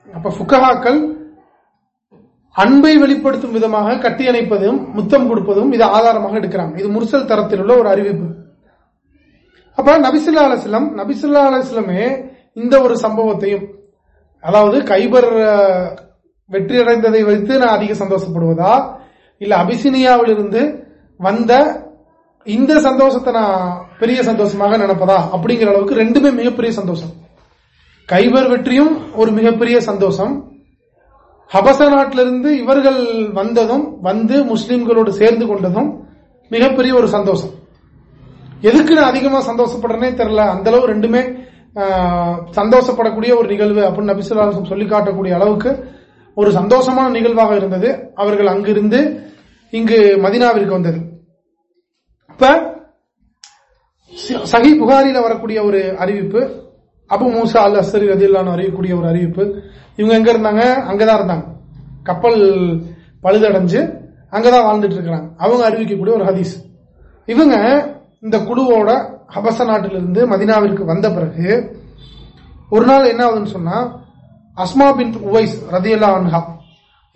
அப்ப புக்கஹாக்கள் அன்பை வெளிப்படுத்தும் விதமாக கட்டி அணைப்பதும் முத்தம் கொடுப்பதும் இது ஆதாரமாக எடுக்கிறாங்க. இது முர்சல் தரத்தில் உள்ள ஒரு அறிவிப்பு. அப்ப நபிசுல்லா அலுவலம் நபிசுல்லா அலுவலமே இந்த ஒரு சம்பவத்தையும் அதாவது கைபர் வெற்றி அடைந்ததை வைத்து நான் அதிக சந்தோஷப்படுவதா? இல்ல அபிசினியாவில் இருந்து வந்த இந்த சந்தோஷத்தை நான் பெரிய சந்தோஷமாக நினைப்பதா? அப்படிங்கிற அளவுக்கு ரெண்டுமே மிகப்பெரிய சந்தோஷம். கைபர் வெற்றியும் ஒரு மிகப்பெரிய சந்தோஷம். ஹபச நாட்டிலிருந்து இவர்கள் வந்ததும் வந்து முஸ்லிம்களோடு சேர்ந்து கொண்டதும் மிகப்பெரிய ஒரு சந்தோஷம். எதுக்கு நான் அதிகமா சந்தோஷப்படுறேனே தெரியல. அந்த அளவு ரெண்டுமே சந்தோஷப்படக்கூடிய ஒரு நிகழ்வு அப்படின்னு நபிசுல்லாசம் சொல்லி காட்டக்கூடிய அளவுக்கு ஒரு சந்தோஷமான நிகழ்வாக இருந்தது. அவர்கள் அங்கிருந்து இங்கு மதினாவிற்கு வந்தது. இப்ப சஹி புகாரில வரக்கூடிய ஒரு அறிவிப்பு அபு மூசா அல் அசரி ரதில்லான்னு அறியக்கூடிய ஒரு அறிவிப்பு. இவங்க எங்க இருந்தாங்க? அங்கதான் இருந்தாங்க. கப்பல் பழுதடைஞ்சு அங்கதான் வாழ்ந்துட்டு இருக்கிறாங்க. அவங்க அறிவிக்கக்கூடிய ஒரு ஹதீஸ். இவங்க இந்த குழுவோட ஹபச நாட்டிலிருந்து மதினாவிற்கு வந்த பிறகு ஒரு நாள் என்ன ஆகுதுன்னு சொன்னா அஸ்மா பின் உவைஸ் ரதியல்லா அன்ஹா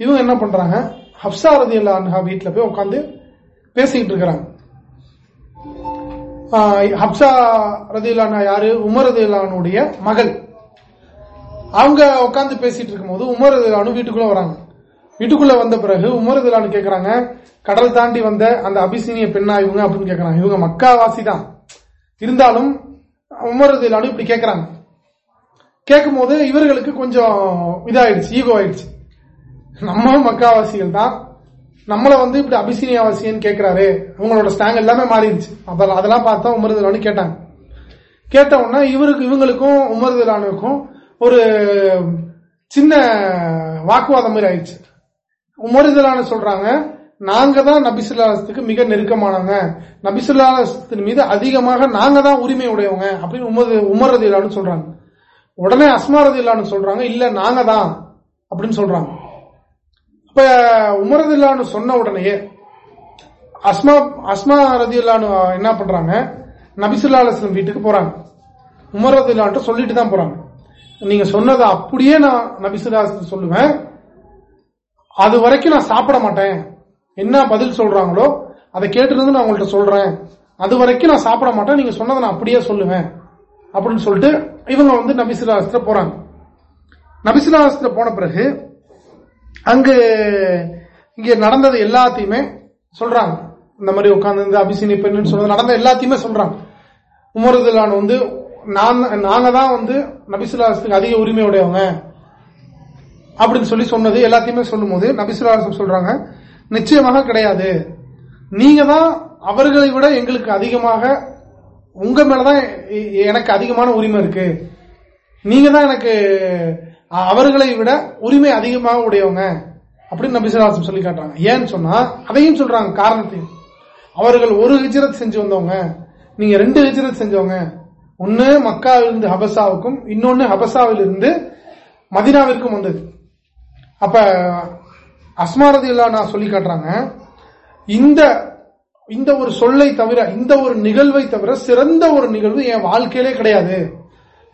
இவங்க என்ன பண்றாங்க ஹப்சா ரதியல்லா அன்ஹா வீட்டில் போய் உட்காந்து பேசிக்கிட்டு இருக்கிறாங்க. ஹப்சா ரதியல்லானா யாரு? உமர் ரதியல்லானுடைய மகள். அவங்க உட்காந்து பேசிட்டு இருக்கும்போது உமர் ரதிலானு வீட்டுக்குள்ள வராங்க. வீட்டுக்குள்ள வந்த பிறகு உமர் ரதிலானு கேட்கறாங்க கடல் தாண்டி வந்த அந்த அபிசீனிய பெண்ணா இவங்க அப்படின்னு கேட்கறாங்க இவங்க மக்காவாசி தான். இருந்தாலும் உமர் இப்படி கேட்கிறாங்க கேட்கும்போது இவர்களுக்கு கொஞ்சம் இதாயிடுச்சு ஈகோ ஆயிடுச்சு. நம்ம மக்காவாசிகள் தான். நம்மளை வந்து இப்படி அபிசீனியாவாசியன்னு கேட்கிறாரு அவங்களோட ஸ்டாங் எல்லாமே மாறிடுச்சு. அதெல்லாம் அதெல்லாம் பார்த்தா உமர்தலானு கேட்டாங்க. கேட்ட உடனே இவருக்கு இவங்களுக்கும் உமர்தலானுக்கும் ஒரு சின்ன வாக்குவாதம் மாதிரி ஆயிடுச்சு. உமர்தலான சொல்றாங்க நாங்க தான் நபிசுல்லாசத்துக்கு மிக நெருக்கமானவங்க. நபிசுல்லாசத்தின் மீது அதிகமாக நாங்க தான் உரிமை உடையவங்க அப்படின்னு உமர் உமர்றதில்லான்னு சொல்றாங்க. உடனே அஸ்மா ரதில்லான்னு சொல்றாங்க இல்ல நாங்க தான் அப்படின்னு சொல்றாங்க. இப்ப உமரதில்லான்னு சொன்ன உடனே அஸ்மா அஸ்மா ரதில்லான்னு என்ன பண்றாங்க? நபிசுல்லாலசன் வீட்டுக்கு போறாங்க. உமரதில்லான்ட்டு சொல்லிட்டு தான் போறாங்க. நீங்க சொன்னதை அப்படியே நான் நபிசுல்லா சொல்லுவேன். அது வரைக்கும் நான் சாப்பிட மாட்டேன். என்ன பதில் சொல்றாங்களோ அதை கேட்டுருந்து நான் உங்கள்கிட்ட சொல்றேன். அது வரைக்கும் நான் சாப்பிட மாட்டேன். நீங்க சொன்னதை நான் அப்படியே சொல்லுவேன். அப்படின்னு சொல்லிட்டு இவங்க வந்து நபிசிலாசத்துல போறாங்க. நபிசிலாசத்துல போன பிறகு அங்கு இங்க நடந்தது எல்லாத்தையுமே சொல்றாங்க. இந்த மாதிரி உட்கார்ந்து அபிசினி பெண்ணு சொன்னது நடந்த எல்லாத்தையுமே சொல்றாங்க. உமரதுலான் வந்து நாங்க தான் வந்து நபிசுல்லாசத்துக்கு அதிக உரிமை உடையவங்க. அப்படின்னு சொல்லி சொன்னது எல்லாத்தையுமே சொல்லும் போது நபிசுல்லாசம் சொல்றாங்க நிச்சயமாக கிடையாது. நீங்க தான் அவர்களை விட எங்களுக்கு அதிகமாக உங்க மேலதான் எனக்கு அதிகமான உரிமை இருக்கு. நீங்க தான் எனக்கு அவர்களை விட உரிமை அதிகமாக உடையவங்க. அப்படின்னு நபிசுலாசம் சொல்லி காட்டுறாங்க. ஏன்னு சொன்னா அதையும் சொல்றாங்க காரணத்தையும். அவர்கள் ஒரு ஹிஜரத் செஞ்சு வந்தவங்க நீங்க ரெண்டு ஹிஜரத் செஞ்சவங்க. ஒன்னு மக்காவிலிருந்து ஹபசாவுக்கும் இன்னொன்னு ஹபசாவிலிருந்து மதினாவிற்கும் வந்தது. அப்ப அஸ்மாரதி நான் சொல்லி காட்டுறாங்க இந்த இந்த ஒரு சொல்லை தவிர இந்த ஒரு நிகழ்வை தவிர சிறந்த ஒரு நிகழ்வு என் வாழ்க்கையிலே கிடையாது.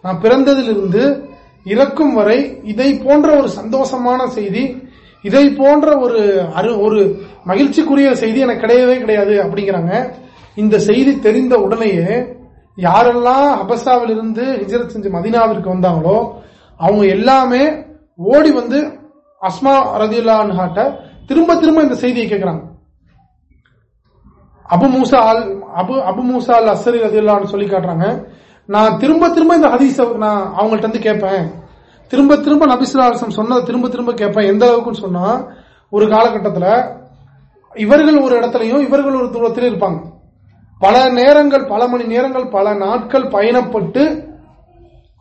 நான் பிறந்ததிலிருந்து இறக்கும் வரை இதை போன்ற ஒரு சந்தோஷமான செய்தி இதை போன்ற ஒரு அரு ஒரு மகிழ்ச்சிக்குரிய செய்தி எனக்கு கிடையவே கிடையாது அப்படிங்கிறாங்க. இந்த செய்தி தெரிந்த உடனேயே யாரெல்லாம் ஹபசாவில் இருந்து ஹிஜரத் செஞ்சு மதினாவிற்கு வந்தாங்களோ அவங்க எல்லாமே ஓடி வந்து அஸ்மா ரதியுல்லான்ஹாட்ட திரும்ப திரும்ப இந்த செய்தியை கேட்கிறாங்க அபு மூசா அல் அபு அபு மூசா அல் அசரி ரதியுல்லான்னு சொல்லி காட்டுறாங்க. நான் திரும்ப திரும்ப இந்த ஹதீஸ நான் அவங்கள்ட்ட இருந்து கேட்பேன். திரும்ப திரும்ப நபிசுலாசம் சொன்னதை திரும்ப திரும்ப கேட்பேன். எந்த அளவுக்குன்னு சொன்னா ஒரு காலகட்டத்தில் இவர்கள் ஒரு இடத்துலையும் இவர்கள் ஒரு தூரத்திலும் இருப்பாங்க. பல நேரங்கள் பல மணி நேரங்கள் பல நாட்கள் பயணப்பட்டு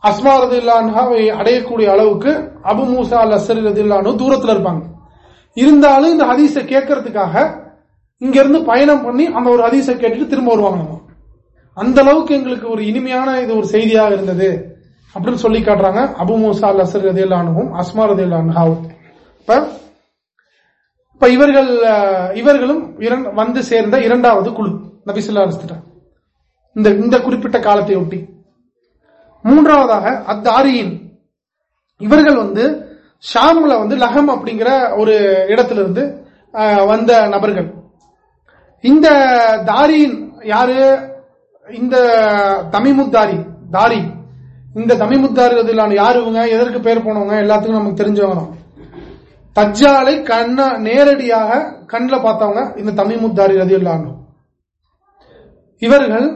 அஸ்மா ரதில்லான்ஹாவை அடையக்கூடிய அளவுக்கு அபு மூசா அல் அசரி ரதில்லானு தூரத்தில் இருப்பாங்க. இருந்தாலும் இந்த ஹதீஸை கேட்கறதுக்காக இங்கிருந்து பயணம் பண்ணி அந்த ஒரு ஹதீஸை கேட்டுட்டு திரும்ப வருவாங்க நம்ம அந்த அளவுக்கு எங்களுக்கு ஒரு இனிமையான இது ஒரு செய்தியாக இருந்தது அப்படின்னு சொல்லி காட்டுறாங்க அபு மூசா அல் அசர் ரதில்லானுவும் அஸ்மா ரதில்லான்ஹாவும் இப்ப இப்ப இவர்கள் இவர்களும் வந்து சேர்ந்த இரண்டாவது குழு நபிசுல்லா இந்த இந்த குறிப்பிட்ட காலத்தை ஒட்டி மூன்றாவதாக அத்தாரியின். இவர்கள் வந்து ஷாம்ல வந்து லகம் அப்படிங்கிற ஒரு இடத்திலிருந்து வந்த நபர்கள். இந்த தாரியின் யாரு? இந்த தமிமுத்தாரி தாரி. இந்த தமிமுத்தாரி யாரு இவங்க? எதற்கு பேர் போனவங்க? எல்லாத்துக்கும் நமக்கு தெரிஞ்சவங்க தான். தஜ்ஜாலை கண்ண நேரடியாக கண்ணில் பார்த்தவங்க இந்த தமிமுத்தாரி ரதியுல்லானு இவர்கள்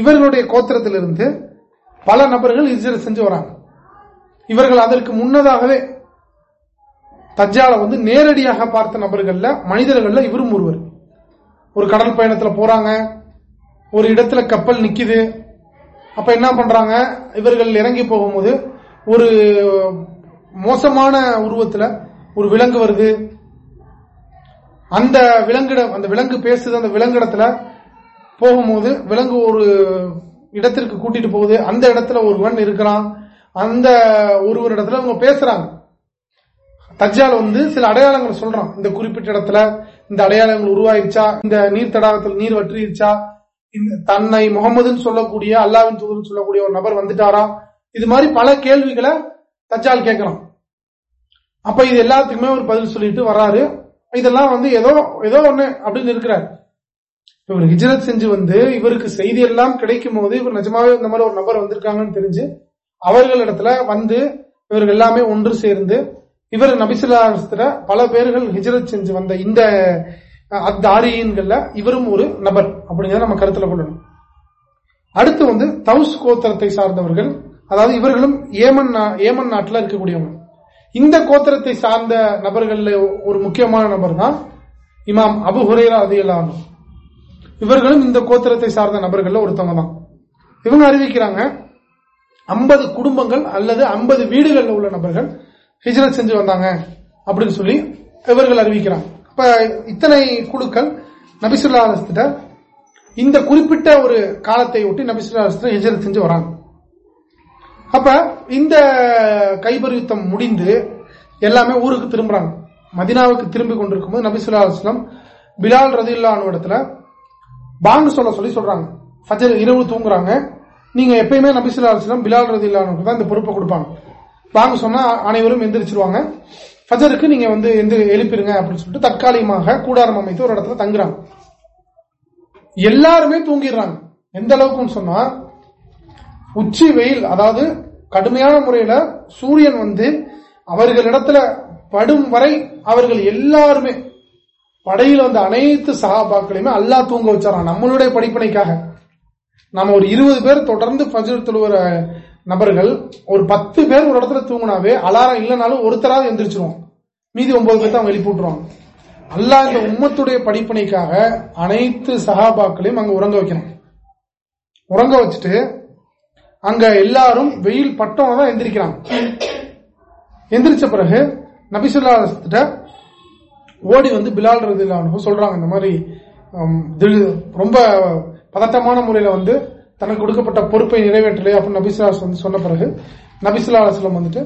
இவர்களுடைய கோத்திரத்திலிருந்து பல நபர்கள் இஸ்ரேல் செஞ்சு வராங்க. இவர்கள் அதற்கு முன்னதாகவே தஜ்ஜாலை வந்து நேரடியாக பார்த்த நபர்கள்ல மனிதர்கள்ல இவரும் ஒருவர். ஒரு கடல் பயணத்துல போறாங்க ஒரு இடத்துல கப்பல் நிக்குது. அப்ப என்ன பண்றாங்க? இவர்கள் இறங்கி போகும்போது ஒரு மோசமான உருவத்துல ஒரு விலங்கு வருது. அந்த விலங்கிட அந்த விலங்கு பேசுது அந்த விலங்கிடத்துல போகும்போது விலங்கு ஒரு இடத்திற்கு கூட்டிட்டு போகுது. அந்த இடத்துல ஒருவன் இருக்கிறான். அந்த ஒருவர் இடத்துல அவங்க பேசுறாங்க. தஜ்ஜால் வந்து சில அடையாளங்கள் சொல்றான். இந்த குறிப்பிட்ட இடத்துல இந்த அடையாளங்கள் உருவாயிருச்சா? இந்த நீர் தடாகத்தில் நீர் வற்றிருச்சா இந்த தன்னை முகமதுன்னு சொல்லக்கூடிய அல்லாவின் தூதர் சொல்லக்கூடிய ஒரு நபர் வந்துட்டாரா? இது மாதிரி பல கேள்விகளை தஜ்ஜால் கேட்கலாம் அப்ப இது எல்லாத்துக்குமே ஒரு பதில் சொல்லிட்டு வர்றாரு. இதெல்லாம் வந்து ஏதோ ஏதோ ஒண்ணு அப்படின்னு இருக்கிறார். இவர் ஹிஜரத் செஞ்சு வந்து இவருக்கு செய்தி எல்லாம் கிடைக்கும் போது இவர் நிஜமாவே இந்த மாதிரி ஒரு நபர் வந்திருக்காங்கன்னு தெரிஞ்சு அவர்களிடத்துல வந்து இவர்கள் எல்லாமே ஒன்று சேர்ந்து இவர் நபிசுல்லாஸ்திர பல பேர்கள் ஹிஜரத் செஞ்சு வந்த இந்த அத்தாரியன்கள்ல இவரும் ஒரு நபர் அப்படிங்கிறத நம்ம கருத்துல கொள்ளணும். அடுத்து வந்து தவுஸ் கோத்திரத்தை சார்ந்தவர்கள் அதாவது இவர்களும் ஏமன் ஏமன் நாட்டில் இருக்கக்கூடியவங்க. இந்த கோத்திரத்தை சார்ந்த நபர்கள் ஒரு முக்கியமான நபர் தான் இமாம் அபு ஹுரேரா அதிகலானும் இவர்களும் இந்த கோத்திரத்தை சார்ந்த நபர்கள் ஒருத்தவங்க தான். இவங்க அறிவிக்கிறாங்க ஐம்பது குடும்பங்கள் அல்லது ஐம்பது வீடுகளில் உள்ள நபர்கள் ஹிஜ்ரத் செஞ்சு வந்தாங்க அப்படின்னு சொல்லி இவர்கள் அறிவிக்கிறாங்க. அப்ப இத்தனை குழுக்கள் நபிசுல்லா இந்த குறிப்பிட்ட ஒரு காலத்தை ஒட்டி நபிசுல்லா ஹிஜ்ரத் செஞ்சு வராங்க. அப்ப இந்த கைபர் யுத்தம் முடிந்து எல்லாமே ஊருக்கு திரும்புறாங்க. மதினாவுக்கு திரும்பி கொண்டிருக்கும் போது நபிசுல்லா அலுவலம் பிலால் ரதில்லா இடத்துல பாங்கு சொல்ல சொல்லி சொல்றாங்க. ஃபஜர் இரவு தூங்குறாங்க. நீங்க எப்பயுமே நபிசுல்லா அலுவலம் பிலால் ரதில்லா தான் இந்த பொறுப்பை கொடுப்பாங்க. பாங்கு சொன்னா அனைவரும் எந்திரிச்சிருவாங்க. ஃபஜருக்கு நீங்க வந்து எந்த எழுப்பிருங்க அப்படின்னு சொல்லிட்டு தற்காலிகமாக கூடாரம் அமைத்து ஒரு இடத்துல தங்குறாங்க. எல்லாருமே தூங்கிடுறாங்க. எந்த அளவுக்குன்னு சொன்னா உச்சி வெயில் அதாவது கடுமையான முறையில சூரியன் வந்து அவர்களிடத்துல படும் வரை அவர்கள் எல்லாருமே படையில் வந்த அனைத்து சகாபாக்களையுமே அல்லா தூங்க வச்சாராம். நம்மளுடைய படிப்பனைக்காக. நம்ம ஒரு இருபது பேர் தொடர்ந்து பஜர் தொழுகிற நபர்கள் ஒரு பத்து பேர் ஒரு இடத்துல தூங்கினாவே அலாரம் இல்லைனாலும் ஒருத்தராவது எந்திரிச்சிருவோம் மீதி ஒன்பது பேர் அவங்க எழுப்பி விட்டுருவாங்க அல்லா இந்த உம்மத்துடைய படிப்பனைக்காக அனைத்து சகாபாக்களையும் அங்க உறங்க வைக்கணும். உறங்க வச்சுட்டு அங்க எல்லாரும் வெயில் பட்டவங்க தான் எந்திரிக்கிறாங்க. எந்திரிச்ச பிறகு நபிசுல்லா ஓடி வந்து பிலால் ரதில்லானு சொல்றாங்க இந்த மாதிரி ரொம்ப பதட்டமான முறையில வந்து தனக்கு கொடுக்கப்பட்ட பொறுப்பை நிறைவேற்றலை அப்படின்னு நபிசுல்லாஸ் வந்து சொன்ன பிறகு நபிசுல்லா அலுவலம் வந்துட்டு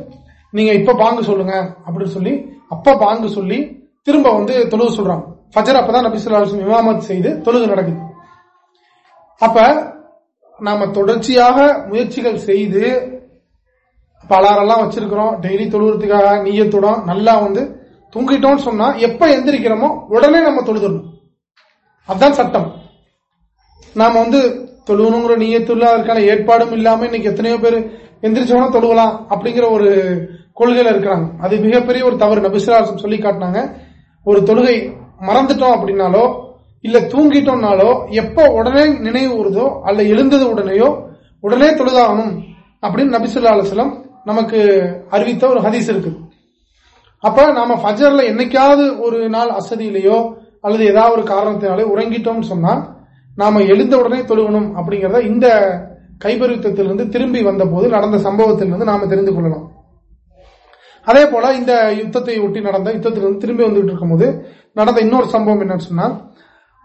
நீங்க இப்ப பாங்கு சொல்லுங்க அப்படின்னு சொல்லி அப்ப பாங்கு சொல்லி திரும்ப வந்து தொழுகு சொல்றாங்க. ஃபஜர் அப்பதான் நபிசுல்லா அலுவலம் இமாமத் செய்து தொழுகு நடக்குது. அப்ப நாம தொடர்ச்சியாக முயற்சிகள் செய்து பலாரெல்லாம் வச்சிருக்கிறோம். டெய்லி தொழுகிறதுக்காக நீயத்துடன் நல்லா வந்து தூங்கிட்டோம்னு சொன்னா எப்ப எந்திரிக்கிறோமோ உடனே நம்ம தொழுதணும் அதுதான் சட்டம். நாம வந்து தொழுகணுங்கிற நீயத்துள்ள அதற்கான ஏற்பாடும் இல்லாம இன்னைக்கு எத்தனையோ பேர் எந்திரிச்சவனா தொழுகலாம் அப்படிங்கிற ஒரு கொள்கையில இருக்கிறாங்க. அது மிகப்பெரிய ஒரு தவறு. நபிசுராசம் சொல்லி காட்டினாங்க. ஒரு தொழுகை மறந்துட்டோம் அப்படின்னாலோ இல்ல தூங்கிட்டோம்னாலோ எப்ப உடனே நினைவு வருதோ அல்ல எழுந்தது உடனேயோ உடனே தொழுதாகணும் அப்படின்னு நபிசுல்லா அலுவலம் நமக்கு அறிவித்த ஒரு ஹதீஸ் இருக்குது. அப்ப நாம ஃபஜர்ல என்னைக்காவது ஒரு நாள் அசதியிலேயோ அல்லது ஏதாவது ஒரு காரணத்தினாலே உறங்கிட்டோம்னு சொன்னா நாம எழுந்த உடனே தொழுகணும் அப்படிங்கறத இந்த கைபர் திரும்பி வந்த போது நடந்த சம்பவத்திலிருந்து நாம தெரிந்து கொள்ளலாம். அதே போல இந்த யுத்தத்தை ஒட்டி நடந்த யுத்தத்திலிருந்து திரும்பி வந்துட்டு இருக்கும் போது நடந்த இன்னொரு சம்பவம் என்னன்னு சொன்னா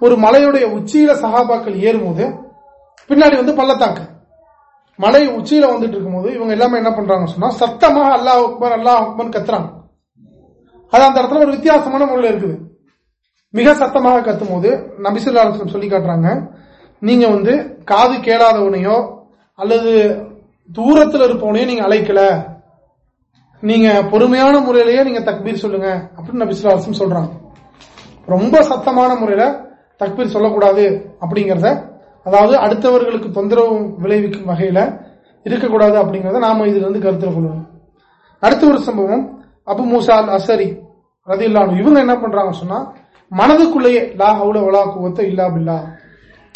ஒரு மலையுடைய உச்சியில சகாபாக்கள் ஏறும்போது பின்னாடி வந்து பள்ளத்தாக்கு. மலை உச்சியில வந்துட்டு இருக்கும் போது இவங்க எல்லாமே என்ன பண்றாங்க சொன்னா சத்தமாக அல்லாஹ் அக்பர் அல்லாஹ் அக்பர் கத்துறாங்க. அது அந்த இடத்துல ஒரு வித்தியாசமான முறையில் இருக்குது. மிக சத்தமாக கத்தும் போது நபிசுல்லா சொல்லி காட்டுறாங்க நீங்க வந்து காது கேளாதவனையோ அல்லது தூரத்தில் இருப்பவனையோ நீங்க அழைக்கல நீங்க பொறுமையான முறையிலேயே நீங்க தக்பீர் சொல்லுங்க அப்படின்னு நபிசுல்லா சொல்றாங்க. ரொம்ப சத்தமான முறையில தக்பீர் சொல்லக்கூடாது அப்படிங்கறத அதாவது அடுத்தவர்களுக்கு தொந்தரவு விளைவிக்கும் வகையில இருக்கக்கூடாது அப்படிங்கறத நாம இதுல இருந்து கருத்தில் கொள்ளணும். அடுத்த ஒரு சம்பவம் அபு மூசா அல் அசரி ரதி இவங்க என்ன பண்றாங்க சொன்னா மனதுக்குள்ளேயே லா ஹவுல வலா குவத்த இல்லா பில்லா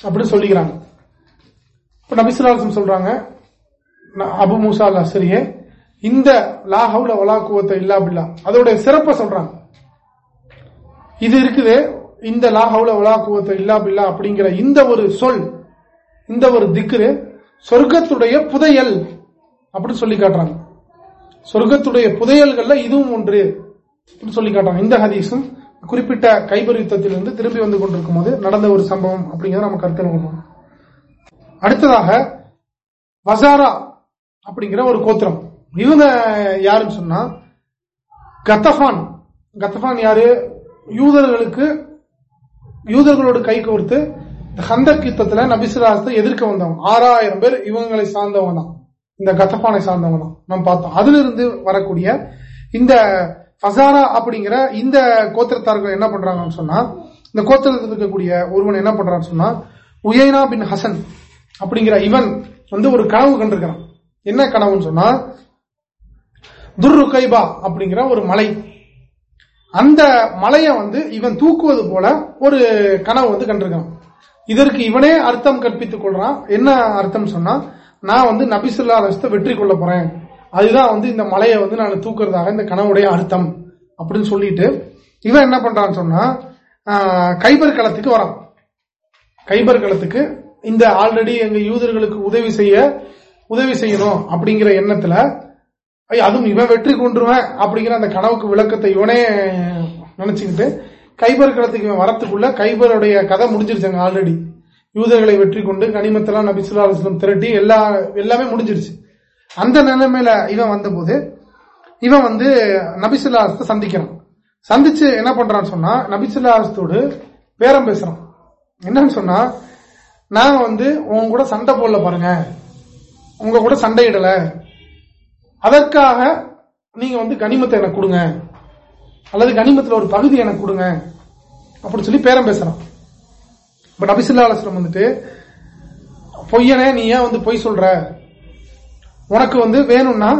அப்படின்னு சொல்லிக்கிறாங்க. இப்ப நபிசுலாசம் சொல்றாங்க அபு மூசா அல் அசரியே இந்த லா ஹவுல வலா குவத்த இல்லா பில்லா அதோடைய சிறப்பை சொல்றாங்க. இது இருக்குது இந்த லா ஹவுல வலா குவத்த இல்லா பில்லா அப்படிங்கிற இந்த ஒரு சொல் இந்த ஒரு திக்ரு சொர்க்கத்துடைய புதையல் அப்படின்னு சொல்லி காட்டுறாங்க. சொர்க்கத்துடைய புதையல்கள்ல இதுவும் ஒன்று சொல்லி காட்டாங்க இந்த ஹதீஸும் குறிப்பிட்ட கைபர் யுத்தத்திலிருந்து திரும்பி வந்து கொண்டிருக்கும் போது நடந்த ஒரு சம்பவம் அப்படிங்கிறத நம்ம கருத்தில் கொள்வோம். அடுத்ததாக வசாரா அப்படிங்கிற ஒரு கோத்திரம். இவங்க யாருன்னு சொன்னா கத்தபான் கத்தபான் யாரு? யூதர்களுக்கு யூதர்களோடு கை கோர்த்து ஹந்தக் யுத்தத்துல நபிசுலாசத்தை எதிர்க்க வந்தவங்க. ஆறாயிரம் பேர் இவங்களை சார்ந்தவங்க தான் இந்த கத்தபானை சார்ந்தவங்க தான் நம்ம பார்த்தோம். அதுல இருந்து வரக்கூடிய இந்த ஃபசாரா அப்படிங்கிற இந்த கோத்திரத்தார்கள் என்ன பண்றாங்கன்னு சொன்னா இந்த கோத்திரத்தில் இருக்கக்கூடிய ஒருவன் என்ன பண்றான்னு சொன்னா உயைனா பின் ஹசன் அப்படிங்கிற இவன் வந்து ஒரு கனவு கண்டிருக்கிறான். என்ன கனவுன்னு சொன்னா துர்ருகைபா அப்படிங்கிற ஒரு மலை. அந்த மலையை வந்து இவன் தூக்குவது போல ஒரு கனவு வந்து கண்டிருக்கான் இதற்கு இவனே அர்த்தம் கற்பித்துக் கொள்றான். என்ன அர்த்தம் சொன்னா நான் வந்து நபிசுல்லா ரசத்தை வெற்றி கொள்ள போறேன். அதுதான் வந்து இந்த மலையை வந்து நான் தூக்குறதாக இந்த கனவுடைய அர்த்தம் அப்படின்னு சொல்லிட்டு இவன் என்ன பண்றான்னு சொன்னா கைபர் களத்துக்கு வரான். கைபர் களத்துக்கு இந்த ஆல்ரெடி எங்க யூதர்களுக்கு உதவி செய்ய உதவி செய்யணும் அப்படிங்கிற எண்ணத்துல அதுவும் இவன் வெற்றி கொண்டுருவேன் அப்படிங்கிற அந்த கனவுக்கு விளக்கத்தை இவனே நினைச்சுக்கிட்டு கைபர் களத்துக்கு இவன் வரத்துக்குள்ள கைபருடைய கதை முடிஞ்சிருச்சாங்க ஆல்ரெடி. யூதர்களை வெற்றி கொண்டு கனிமத்தெல்லாம் நபிசுல்லா அலுவலம் திரட்டி எல்லா எல்லாமே முடிஞ்சிருச்சு. அந்த நிலைமையில இவன் வந்தபோது இவன் வந்து நபிசுல்லாஸ்த சந்திக்கிறான் சந்திச்சு என்ன பண்றான்னு சொன்னா நபிசுல்லாஸ்தோடு பேரம் பேசுறான். என்னன்னு சொன்னா நான் வந்து உங்க கூட சண்டை போடல பாருங்க. உங்க கூட சண்டையிடல அதற்காக நீங்க வந்து கனிமத்தை எனக்கு கொடுங்க. அல்லது கனிமத்துல ஒரு பகுதி எனக்கு கொடுங்க. அப்படின்னு சொல்லி பேரம் பேசுறான். இப்ப நபிசுல்லா அலுவலம் வந்துட்டு பொய்யனே நீ ஏன் வந்து பொய் சொல்ற? உனக்கு வந்து வேணும்னா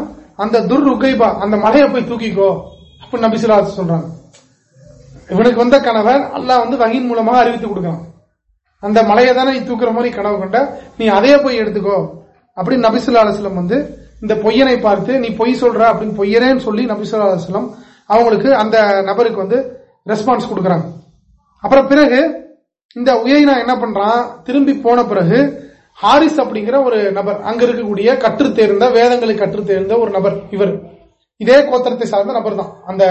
அந்த துர் ருகைபா அந்த மலையை போய் தூக்கிக்கோ. அப்படின்னு நபிசுல்லா சொல்றாங்க. இவனுக்கு வந்த கணவர் அல்லா வந்து வகையின் மூலமாக அறிவித்து கொடுக்கலாம் அந்த மலையை தானே நீ தூக்குற மாதிரி கனவு கொண்ட நீ அதையே போய் எடுத்துக்கோ. அப்படின்னு நபிசுல்லா அலுவலம் வந்து இந்த பொய்யனை பார்த்து நீ பொய் சொல்ற அப்படின்னு பொய்யனேன்னு சொல்லி நபிசுல்லா அலுவலம் அவங்களுக்கு அந்த நபருக்கு வந்து ரெஸ்பான்ஸ் கொடுக்குறாங்க. அப்புறம் பிறகு இந்த உயினா என்ன பண்றான்? திரும்பி போன பிறகு ஹாரிஸ் அப்படிங்கிற ஒரு நபர். அங்க இருக்கக்கூடிய கற்று தேர்ந்த வேதங்களை கற்று தேர்ந்த ஒரு நபர் இவர். இதே கோத்திரத்தை சார்ந்த நபர் தான் அந்த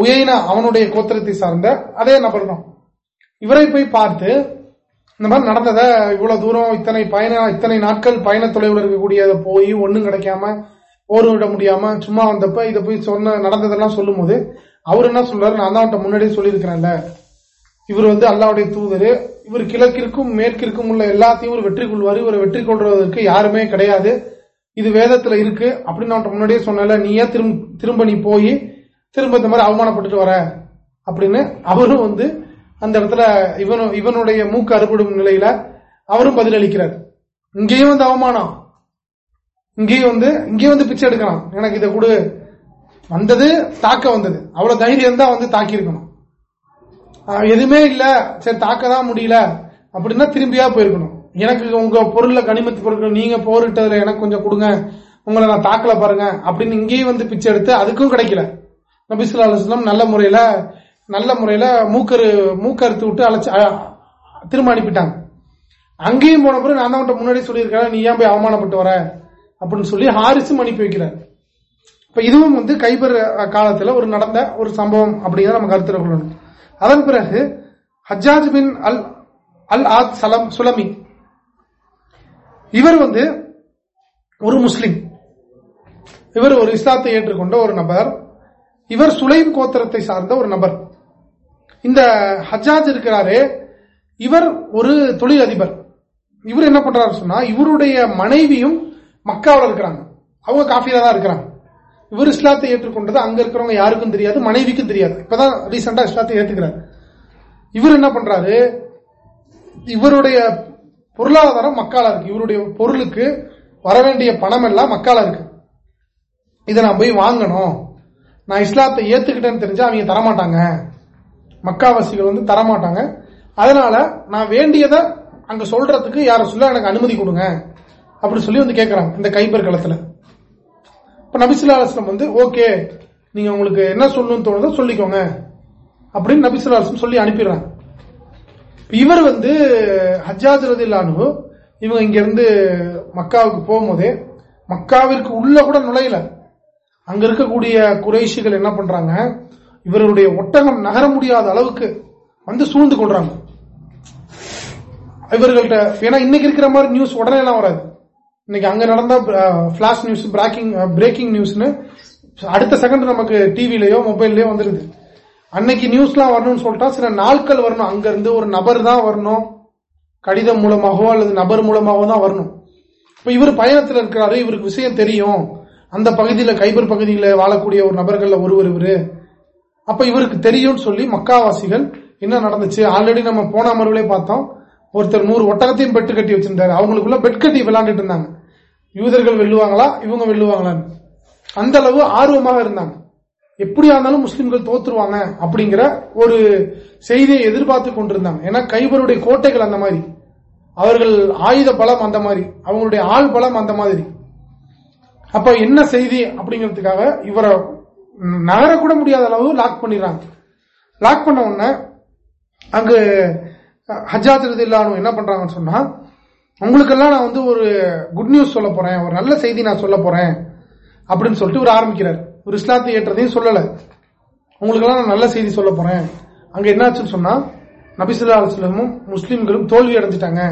உயினா அவனுடைய கோத்திரத்தை சார்ந்த அதே நபர் தான் இவரை போய் பார்த்து இந்த மாதிரி நடந்தத இவ்வளவு தூரம் இத்தனை பயண இத்தனை நாட்கள் பயண தொலைவில் இருக்கக்கூடிய போய் ஒன்னும் கிடைக்காம ஓர் விட முடியாம சும்மா வந்தப்ப இதை போய் சொன்ன நடந்ததெல்லாம் சொல்லும் போது அவர் என்ன சொல்றாரு? நான் தான் முன்னாடியே சொல்லியிருக்கிறேன்ல. இவர் வந்து அல்லாவுடைய தூதர் இவர் கிழக்கிற்கும் மேற்கிற்கும் உள்ள எல்லாத்தையும் ஒரு வெற்றி கொள்வார். இவரை வெற்றி கொள்வதற்கு யாருமே கிடையாது. இது வேதத்துல இருக்கு. அப்படின்னு நான் முன்னாடியே சொன்னல நீயே திரும்ப திரும்ப நீ போய் திரும்ப இந்த மாதிரி அவமானப்பட்டுட்டு வர? அப்படின்னு அவரும் வந்து அந்த இடத்துல இவனு இவனுடைய மூக்கு அறுபடும் நிலையில அவரும் பதிலளிக்கிறார். இங்கேயும் வந்து அவமானம். இங்கேயும் வந்து இங்கேயும் வந்து பிச்சை எடுக்கலாம். எனக்கு இதை கொடு. வந்தது தாக்க வந்தது. அவ்வளவு தைரியம் தான் வந்து தாக்கி இருக்கணும் எதுவுமே இல்ல. சரி தாக்க தான் முடியல. அப்படின்னா திரும்பியா போயிருக்கணும். எனக்கு உங்க பொருள்ல கனிமத்து பொருட்கள் நீங்க போரிட்டதுல எனக்கு கொஞ்சம் கொடுங்க. உங்களை நான் தாக்கல பாருங்க. அப்படின்னு இங்கேயும் வந்து பிச்சை எடுத்து அதுக்கும் கிடைக்கல. நபிசுல்லா அலுவலம் நல்ல முறையில நல்ல முறையில மூக்கரு மூக்கறுத்து விட்டு அழைச்சு திரும்ப அனுப்பிட்டாங்க. அங்கேயும் போன பிறகு நான் தான் முன்னாடி சொல்லியிருக்கேன் நீ ஏன் போய் அவமானப்பட்டு வர? அப்படின்னு சொல்லி ஹாரிசும் அனுப்பி வைக்கிறார். இப்ப இதுவும் வந்து கைபர் காலத்துல ஒரு நடந்த ஒரு சம்பவம் அப்படிங்கிறத நம்ம கருத்துல கொள்ளணும். அதன் பிறகு ஹஜாஜ் பின் அல் அல் ஆத் சலம் சுலமி. இவர் வந்து ஒரு முஸ்லிம். இவர் ஒரு இஸ்லாத்தை ஏற்றுக்கொண்ட ஒரு நபர். இவர் சுலைம் கோத்திரத்தை சார்ந்த ஒரு நபர். இந்த ஹஜாஜ் இருக்கிறாரே இவர் ஒரு தொழில் அதிபர் இவர் என்ன பண்றாரு சொன்னா இவருடைய மனைவியும் மக்காவில் இருக்கிறாங்க. அவங்க காஃபியா தான் இருக்கிறாங்க. இவர் இஸ்லாத்தை ஏற்றுக்கொண்டது அங்க இருக்கிறவங்க யாருக்கும் தெரியாது மனைவிக்கும் தெரியாது. இப்பதான் ரீசெண்டா இஸ்லாத்தை ஏத்துக்கிறார். இவர் என்ன பண்றாரு? இவருடைய பொருளாதாரம் மக்காலா இருக்கு. இவருடைய பொருளுக்கு வர வேண்டிய பணம் எல்லாம் மக்காலா இருக்கு. இதை நான் போய் வாங்கணும். நான் இஸ்லாத்தை ஏத்துக்கிட்டேன்னு தெரிஞ்சா அவங்க தரமாட்டாங்க. மக்காவாசிகள் வந்து தரமாட்டாங்க. அதனால நான் வேண்டியதை அங்க சொல்றதுக்கு யார சொல்ல எனக்கு அனுமதி கொடுங்க. அப்படி சொல்லி வந்து கேட்கறாங்க இந்த கைபர் களத்துல இப்ப நபிசுல்லாஸ்லம் வந்து ஓகே நீங்க உங்களுக்கு என்ன சொல்லணும்னு தோணுதோ சொல்லிக்கோங்க. அப்படின்னு நபிசுல்லாஸ்லம் சொல்லி அனுப்பிடுறாங்க. இவர் வந்து ஹஜ்ஜாஜ் ரதில்லானு இவங்க இங்க இருந்து மக்காவுக்கு போகும்போதே மக்காவிற்கு உள்ள கூட நுழையல. அங்க இருக்கக்கூடிய குறைஷிகள் என்ன பண்றாங்க இவர்களுடைய ஒட்டகம் நகர முடியாத அளவுக்கு வந்து சூழ்ந்து கொள்றாங்க. இவர்கள்ட்ட ஏன்னா இன்னைக்கு இருக்கிற மாதிரி நியூஸ் உடனே எல்லாம் வராது. இன்னைக்கு அங்க நடந்த பிளாஷ் நியூஸ் பிரேக்கிங் பிரேக்கிங் நியூஸ்னு அடுத்த செகண்ட் நமக்கு டிவிலயோ மொபைல்லயோ வந்துருது. அன்னைக்கு நியூஸ்லாம் வரணும்னு சொல்லிட்டா சில நாட்கள் வரணும். அங்க இருந்து ஒரு நபர் தான் வரணும். கடிதம் மூலமாகவோ அல்லது நபர் மூலமாகவோ தான் வரணும். இப்ப இவர் பயணத்தில் இருக்கிறாரு இவருக்கு விஷயம் தெரியும். அந்த பகுதியில் கைபர் பகுதியில் வாழக்கூடிய ஒரு நபர்கள்ல ஒருவர் இவரு. அப்ப இவருக்கு தெரியும்னு சொல்லி மக்காவாசிகள் என்ன நடந்துச்சு? ஆல்ரெடி நம்ம போன அமர்வுகளே பார்த்தோம். ஒருத்தர் நூறு ஒட்டகத்தையும் பெட்டு கட்டி வச்சிருந்தாரு. அவங்களுக்குள்ள பெட் கட்டி விளையாண்டுட்டு இருந்தாங்க. யூதர்கள் வெல்லுவாங்களா? இவங்க வெல்லுவாங்களான்னு. அந்த அளவு ஆர்வமாக இருந்தாங்க. எப்படியா இருந்தாலும் முஸ்லிம்கள் தோத்துருவாங்க அப்படிங்கிற ஒரு செய்தியை எதிர்பார்த்து கொண்டிருந்தாங்க. ஏன்னா கைபருடைய கோட்டைகள் அந்த மாதிரி. அவர்கள் ஆயுத பலம் அந்த மாதிரி. அவங்களுடைய ஆள் பலம் அந்த மாதிரி. அப்ப என்ன செய்தி அப்படிங்கிறதுக்காக இவரை நகரக்கூட முடியாத அளவு லாக் பண்ணிடுறாங்க. லாக் பண்ண உடனே அங்கு ஹஜாத் இல்லாமல் என்ன பண்றாங்கன்னு சொன்னா உங்களுக்கெல்லாம் நான் வந்து ஒரு குட் நியூஸ் சொல்ல போறேன் ஒரு நல்ல செய்தி நான் சொல்ல போறேன் அப்படின்னு சொல்லிட்டு இவர் ஆரம்பிக்கிறார். ஒரு இஸ்லாத்தை ஏற்றதையும் சொல்லல. உங்களுக்கெல்லாம் நான் நல்ல செய்தி சொல்ல போறேன். அங்க என்னாச்சுன்னு சொன்னா நபிசுல்லா அலுவலமும் முஸ்லீம்களும் தோல்வி அடைஞ்சிட்டாங்க.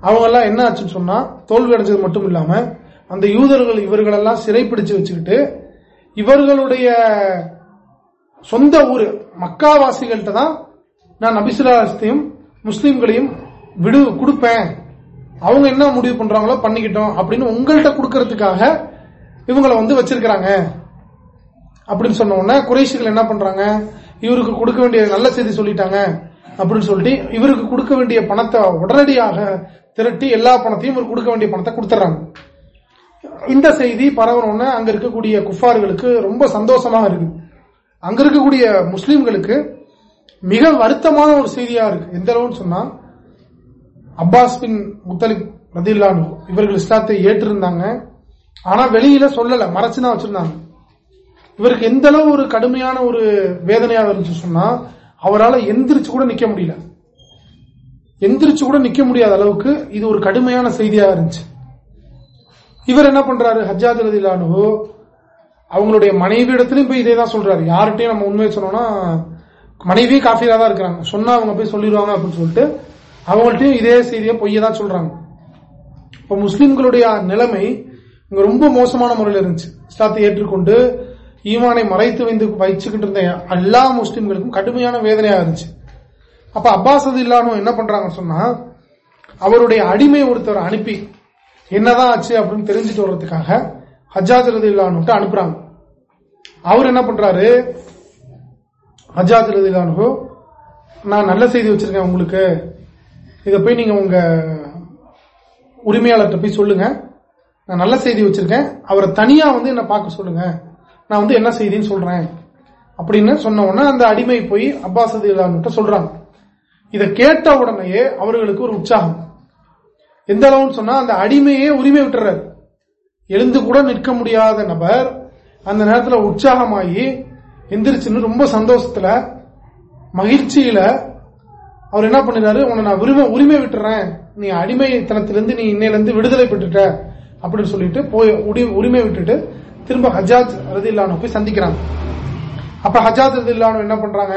அவங்க எல்லாம் என்ன ஆச்சுன்னு சொன்னா தோல்வி அடைஞ்சது மட்டும் இல்லாம அந்த யூதர்கள் இவர்களெல்லாம் சிறைப்பிடிச்சு வச்சுக்கிட்டு இவர்களுடைய சொந்த ஊர் மக்காவாசிகள்கிட்ட தான் நான் நபிசுல்லாத்தையும் முஸ்லீம்களையும் விடு கொடுப்பேன். அவங்க என்ன முடிவு பண்றாங்களோ பண்ணிக்கிட்டோம் அப்படின்னு உங்கள்கிட்ட கொடுக்கறதுக்காக இவங்களை வந்து வச்சிருக்கிறாங்க. அப்படின்னு சொன்ன உடனே குறைசிகள் என்ன பண்றாங்க? இவருக்கு கொடுக்க வேண்டிய நல்ல செய்தி சொல்லிட்டாங்க அப்படின்னு சொல்லிட்டு இவருக்கு கொடுக்க வேண்டிய பணத்தை உடனடியாக திரட்டி எல்லா பணத்தையும் இவர் கொடுக்க வேண்டிய பணத்தை கொடுத்துறாங்க. இந்த செய்தி பரவணும்னு அங்க இருக்கக்கூடிய குஃபார்களுக்கு ரொம்ப சந்தோஷமாக இருக்கு. அங்க இருக்கக்கூடிய முஸ்லீம்களுக்கு மிக வருத்தமான ஒரு செய்தியா இருக்கு. எந்த அளவுன்னு சொன்னா அப்பாஸ் பின் முத்தலிப் ரதில்லானு இவர்கள் இஸ்லாத்தை ஏற்றிருந்தாங்க. ஆனா வெளியில சொல்லல மறைச்சுதான் வச்சிருந்தாங்க. இவருக்கு எந்த அளவு ஒரு கடுமையான ஒரு வேதனையாக இருந்துச்சு சொன்னா அவரால் எந்திரிச்சு கூட நிக்க முடியல. எந்திரிச்சு கூட நிக்க முடியாத அளவுக்கு இது ஒரு கடுமையான செய்தியா இருந்துச்சு. இவர் என்ன பண்றாரு? ஹஜ்ஜாத் ரதிலானு அவங்களுடைய மனைவி இடத்துலயும் போய் இதே தான் சொல்றாரு. யார்கிட்டையும் நம்ம உண்மையை சொன்னோம்னா மனைவி காஃபியா தான் இருக்கிறாங்க. சொன்னா அவங்க போய் சொல்லிடுவாங்க அப்படின்னு சொல்லிட்டு அவங்கள்ட்டையும் இதே செய்தியை பொய்ய தான் சொல்றாங்க. இப்ப முஸ்லிம்களுடைய நிலைமை இங்க ரொம்ப மோசமான முறையில் இருந்துச்சு. இஸ்லாத்தை ஏற்றுக்கொண்டு ஈமானை மறைத்து வைந்து வச்சுக்கிட்டு இருந்த எல்லா முஸ்லிம்களுக்கும் கடுமையான வேதனையா இருந்துச்சு. அப்ப அப்பாஸ் இல்லாமல் என்ன பண்றாங்கன்னு சொன்னா அவருடைய அடிமை ஒருத்தர் அனுப்பி என்னதான் ஆச்சு அப்படின்னு தெரிஞ்சுட்டு வர்றதுக்காக ஹஜாத் ரதி இல்லான்னுட்டு அனுப்புறாங்க. அவர் என்ன பண்றாரு? ஹஜாத் ரதி நான் நல்ல செய்தி வச்சிருக்கேன் உங்களுக்கு. இதை போய் நீங்க உங்க உரிமையாளர்கிட்ட போய் சொல்லுங்க. நான் நல்ல செய்தி வச்சிருக்கேன். அவரை தனியா வந்து என்ன பார்க்க சொல்லுங்க. நான் வந்து என்ன செய்தின்னு சொல்றேன். அப்படின்னு சொன்ன உடனே அந்த அடிமை போய் அப்பாஸ் இல்லாம சொல்றாங்க. இதை கேட்ட உடனேயே அவர்களுக்கு ஒரு உற்சாகம். எந்த அளவுன்னு சொன்னா அந்த அடிமையே உரிமை விட்டுறாரு. எழுந்து கூட நிற்க முடியாத நபர் அந்த நேரத்தில் உற்சாகமாகி எந்திரிச்சுன்னு ரொம்ப சந்தோஷத்துல மகிழ்ச்சியில அவர் என்ன பண்ணிடுறாரு உன்னை நான் உரிமை உரிமை விட்டுறேன். நீ அடிமைத்தனத்திலிருந்து நீ இன்னையிலிருந்து விடுதலை பெற்றுட்ட. அப்படின்னு சொல்லிட்டு போய் உரிமை விட்டுட்டு திரும்ப ஹஜாத் ரதில்லானு போய் சந்திக்கிறாங்க. அப்ப ஹஜாத் ரதில்லானு என்ன பண்றாங்க?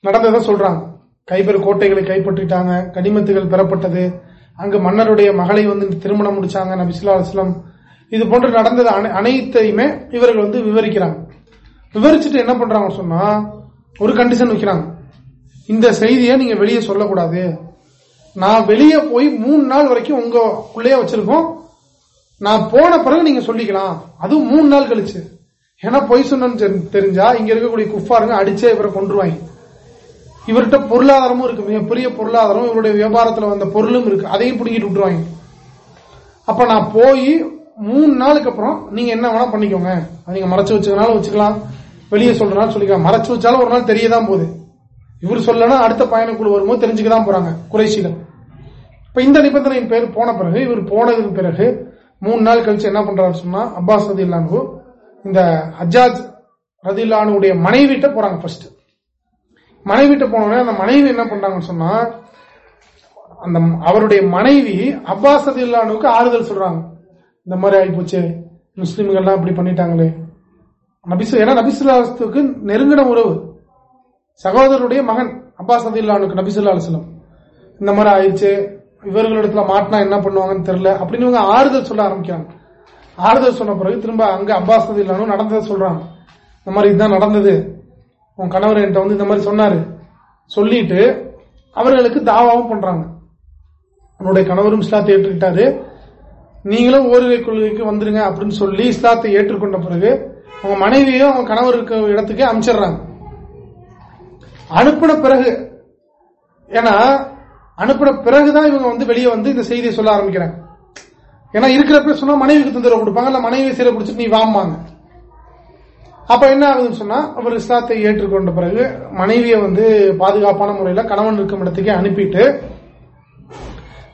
நடந்ததை சொல்றாங்க. கைபெரு கோட்டைகளை கைப்பற்றிட்டாங்க கனிமத்துகள் பெறப்பட்டது. அங்கு மன்னருடைய மகளை வந்து திருமணம் முடிச்சாங்க நபிசுல்லா அலுவலம் இது போன்று நடந்தது அனைத்தையுமே இவர்கள் வந்து விவரிக்கிறாங்க. விவரிச்சுட்டு என்ன பண்றாங்க சொன்னா ஒரு கண்டிஷன் வைக்கிறாங்க. இந்த செய்தியை நீங்க வெளியே சொல்லக்கூடாது. நான் வெளியே போய் மூணு நாள் வரைக்கும் உங்க உள்ளே வச்சிருக்கோம். நான் போன பிறகு நீங்க சொல்லிக்கலாம். அதுவும் மூணு நாள் கழிச்சு. ஏன்னா பொய் சொன்னு தெரிஞ்சா இங்க இருக்கக்கூடிய குஃபாருங்க அடிச்சே இவரை கொண்டுருவாங்க இவர்கிட்ட பொருளாதாரமும் இருக்கு. மிகப்பெரிய பொருளாதாரம். இவருடைய வியாபாரத்துல வந்த பொருளும் இருக்கு. அதையும் பிடிக்கிட்டு விட்டுருவாங்க. அப்ப நான் போய் மூணு நாளுக்கு அப்புறம் நீங்க என்ன வேணா பண்ணிக்கோங்க. நீங்க மறைச்சு வச்சுக்கனாலும் வச்சுக்கலாம். வெளியே சொல்றனாலும் சொல்லிக்கலாம் மறைச்சு வச்சாலும் ஒரு நாள் தெரியதான் போகுது. இவர் சொல்லனா அடுத்த பயணக்குழு வரும்போது தெரிஞ்சுக்கதான் போறாங்க குறைசிகள் இப்ப இந்த நிபந்தனையின் பேர் போன பிறகு இவர் போனதுக்கு பிறகு மூணு நாள் கழிச்சு என்ன பண்றாரு சொன்னா அப்பாஸ் ரதில்லானு இந்த ஹஜாஜ் ரதில்லானுடைய மனைவிட்ட போறாங்க ஃபர்ஸ்ட் மனைவிட்ட போனோடனே அந்த மனைவி என்ன பண்றாங்கன்னு சொன்னா அந்த அவருடைய மனைவி அப்பாஸ் ரதில்லானுக்கு ஆறுதல் சொல்றாங்க. இந்த மாதிரி ஆகிப்போச்சு முஸ்லிம்கள்லாம் இப்படி பண்ணிட்டாங்களே. நபிசு ஏன்னா நபிசுல்லாத்துக்கு நெருங்கின உறவு. சகோதரருடைய மகன் அப்பாஸ் அதில்லானுக்கு நபிசுல்லா அலுவலம் இந்த மாதிரி ஆயிடுச்சு இவர்களிடத்துல மாட்டினா என்ன பண்ணுவாங்கன்னு தெரியல அப்படின்னு இவங்க ஆறுதல் சொல்ல ஆரம்பிக்கிறாங்க. ஆறுதல் சொன்ன பிறகு திரும்ப அங்க அப்பாஸ் அதில்லானும் நடந்ததை சொல்றாங்க. இந்த மாதிரி இதுதான் நடந்தது. உன் கணவர் என்கிட்ட வந்து இந்த மாதிரி சொன்னாரு. சொல்லிட்டு அவர்களுக்கு தாவாவும் பண்றாங்க. உன்னுடைய கணவரும் இஸ்லாத்தை ஏற்றுக்கிட்டாரு. நீங்களும் ஓரிரை கொள்கைக்கு வந்துருங்க அப்படின்னு சொல்லி இஸ்லாத்தை ஏற்றுக்கொண்ட பிறகு அவங்க மனைவியும் அவங்க கணவர் இருக்க இடத்துக்கே அனுப்பிச்சிடுறாங்க அனுப்பின பிறகு ஏன்னா அனுப்பின பிறகுதான் இவங்க வந்து வெளியே வந்து இந்த செய்தியை சொல்ல ஆரம்பிக்கிறாங்க. ஏன்னா இருக்கிறப்ப சொன்னா மனைவிக்கு தொந்தரவு கொடுப்பாங்க இல்ல மனைவி சீரை பிடிச்சிட்டு நீ வாம்பாங்க. அப்ப என்ன ஆகுதுன்னு சொன்னா அவர் இஸ்லாத்தை ஏற்றுக்கொண்ட பிறகு மனைவியை வந்து பாதுகாப்பான முறையில கணவன் இருக்கும் இடத்துக்கே அனுப்பிட்டு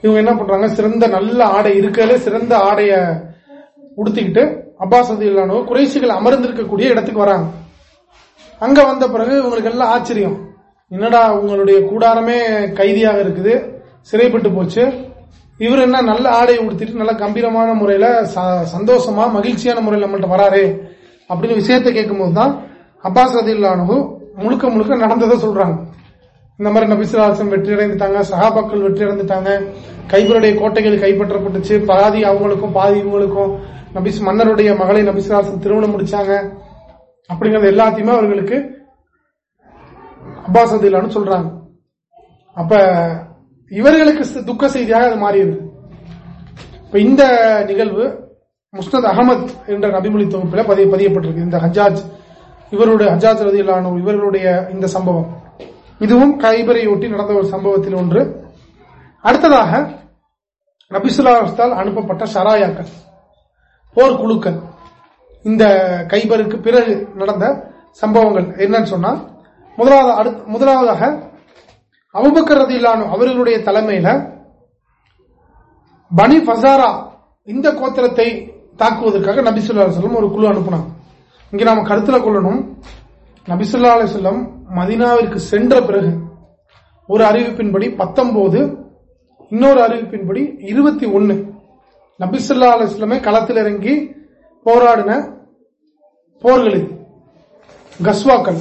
இவங்க என்ன பண்றாங்க சிறந்த நல்ல ஆடை இருக்கிறதுல சிறந்த ஆடைய உடுத்திக்கிட்டு அப்பாஸ் இல்லானோ குறைசிகள் அமர்ந்திருக்கக்கூடிய இடத்துக்கு வராங்க. அங்க வந்த பிறகு இவங்களுக்கு எல்லாம் ஆச்சரியம். என்னடா உங்களுடைய கூடாரமே கைதியாக இருக்குது சிறைப்பட்டு போச்சு. இவர் என்ன நல்ல ஆடையை உடுத்திட்டு நல்ல கம்பீரமான முறையில சந்தோஷமா மகிழ்ச்சியான முறையில் நம்மள்ட்ட வராரு அப்படின்னு விஷயத்தை கேட்கும் போதுதான் அப்பாஸ் ரதில்லானு முழுக்க முழுக்க நடந்ததை சொல்றாங்க. இந்த மாதிரி நபிசுலாசம் வெற்றி அடைந்துட்டாங்க சகாபாக்கள் வெற்றி அடைந்துட்டாங்க கைபருடைய கோட்டைகள் கைப்பற்றப்பட்டுச்சு பாதி அவங்களுக்கும் பாதி இவங்களுக்கும் நபிஸ் மன்னருடைய மகளை நபிசுலாசம் திருமணம் முடிச்சாங்க. அப்படிங்கறது எல்லாத்தையுமே அவர்களுக்கு அப்பாஸ் அதிலான்னு சொல்றாங்க. அப்ப இவர்களுக்கு துக்க செய்தியாக அது மாறியது இப்ப இந்த நிகழ்வு முஸ்னத் அகமத் என்ற நபிமொழி தொகுப்பில் பதிய பதியப்பட்டிருக்கு. இந்த ஹஜாஜ் இவருடைய ஹஜாஜ் ரதியிலான இவர்களுடைய இந்த சம்பவம். இதுவும் கைபரை ஒட்டி நடந்த ஒரு சம்பவத்தில் ஒன்று. அடுத்ததாக நபிசுல்லா அனுப்பப்பட்ட ஷராயாக்கள். போர்க்குழுக்கள் இந்த கைபருக்கு பிறகு நடந்த சம்பவங்கள் என்னன்னு சொன்னா முதலாவது முதலாவதாக அபுபக்கர் ரதியிலானு அவர்களுடைய தலைமையில பனி பசாரா இந்த கோத்திரத்தை தாக்குவதற்காக நபிசுல்லா செல்லம் ஒரு குழு அனுப்பினாங்க. இங்க நாம கருத்துல கொள்ளணும். நபிசுல்லா அலிசல்லம் மதினாவிற்கு சென்ற பிறகு ஒரு அறிவிப்பின்படி பத்தொன்பது இன்னொரு அறிவிப்பின்படி இருபத்தி ஒன்னு நபிசுல்லா அலுவலமே களத்தில் இறங்கி போராடின போர்கள் இது கஸ்வாக்கள்.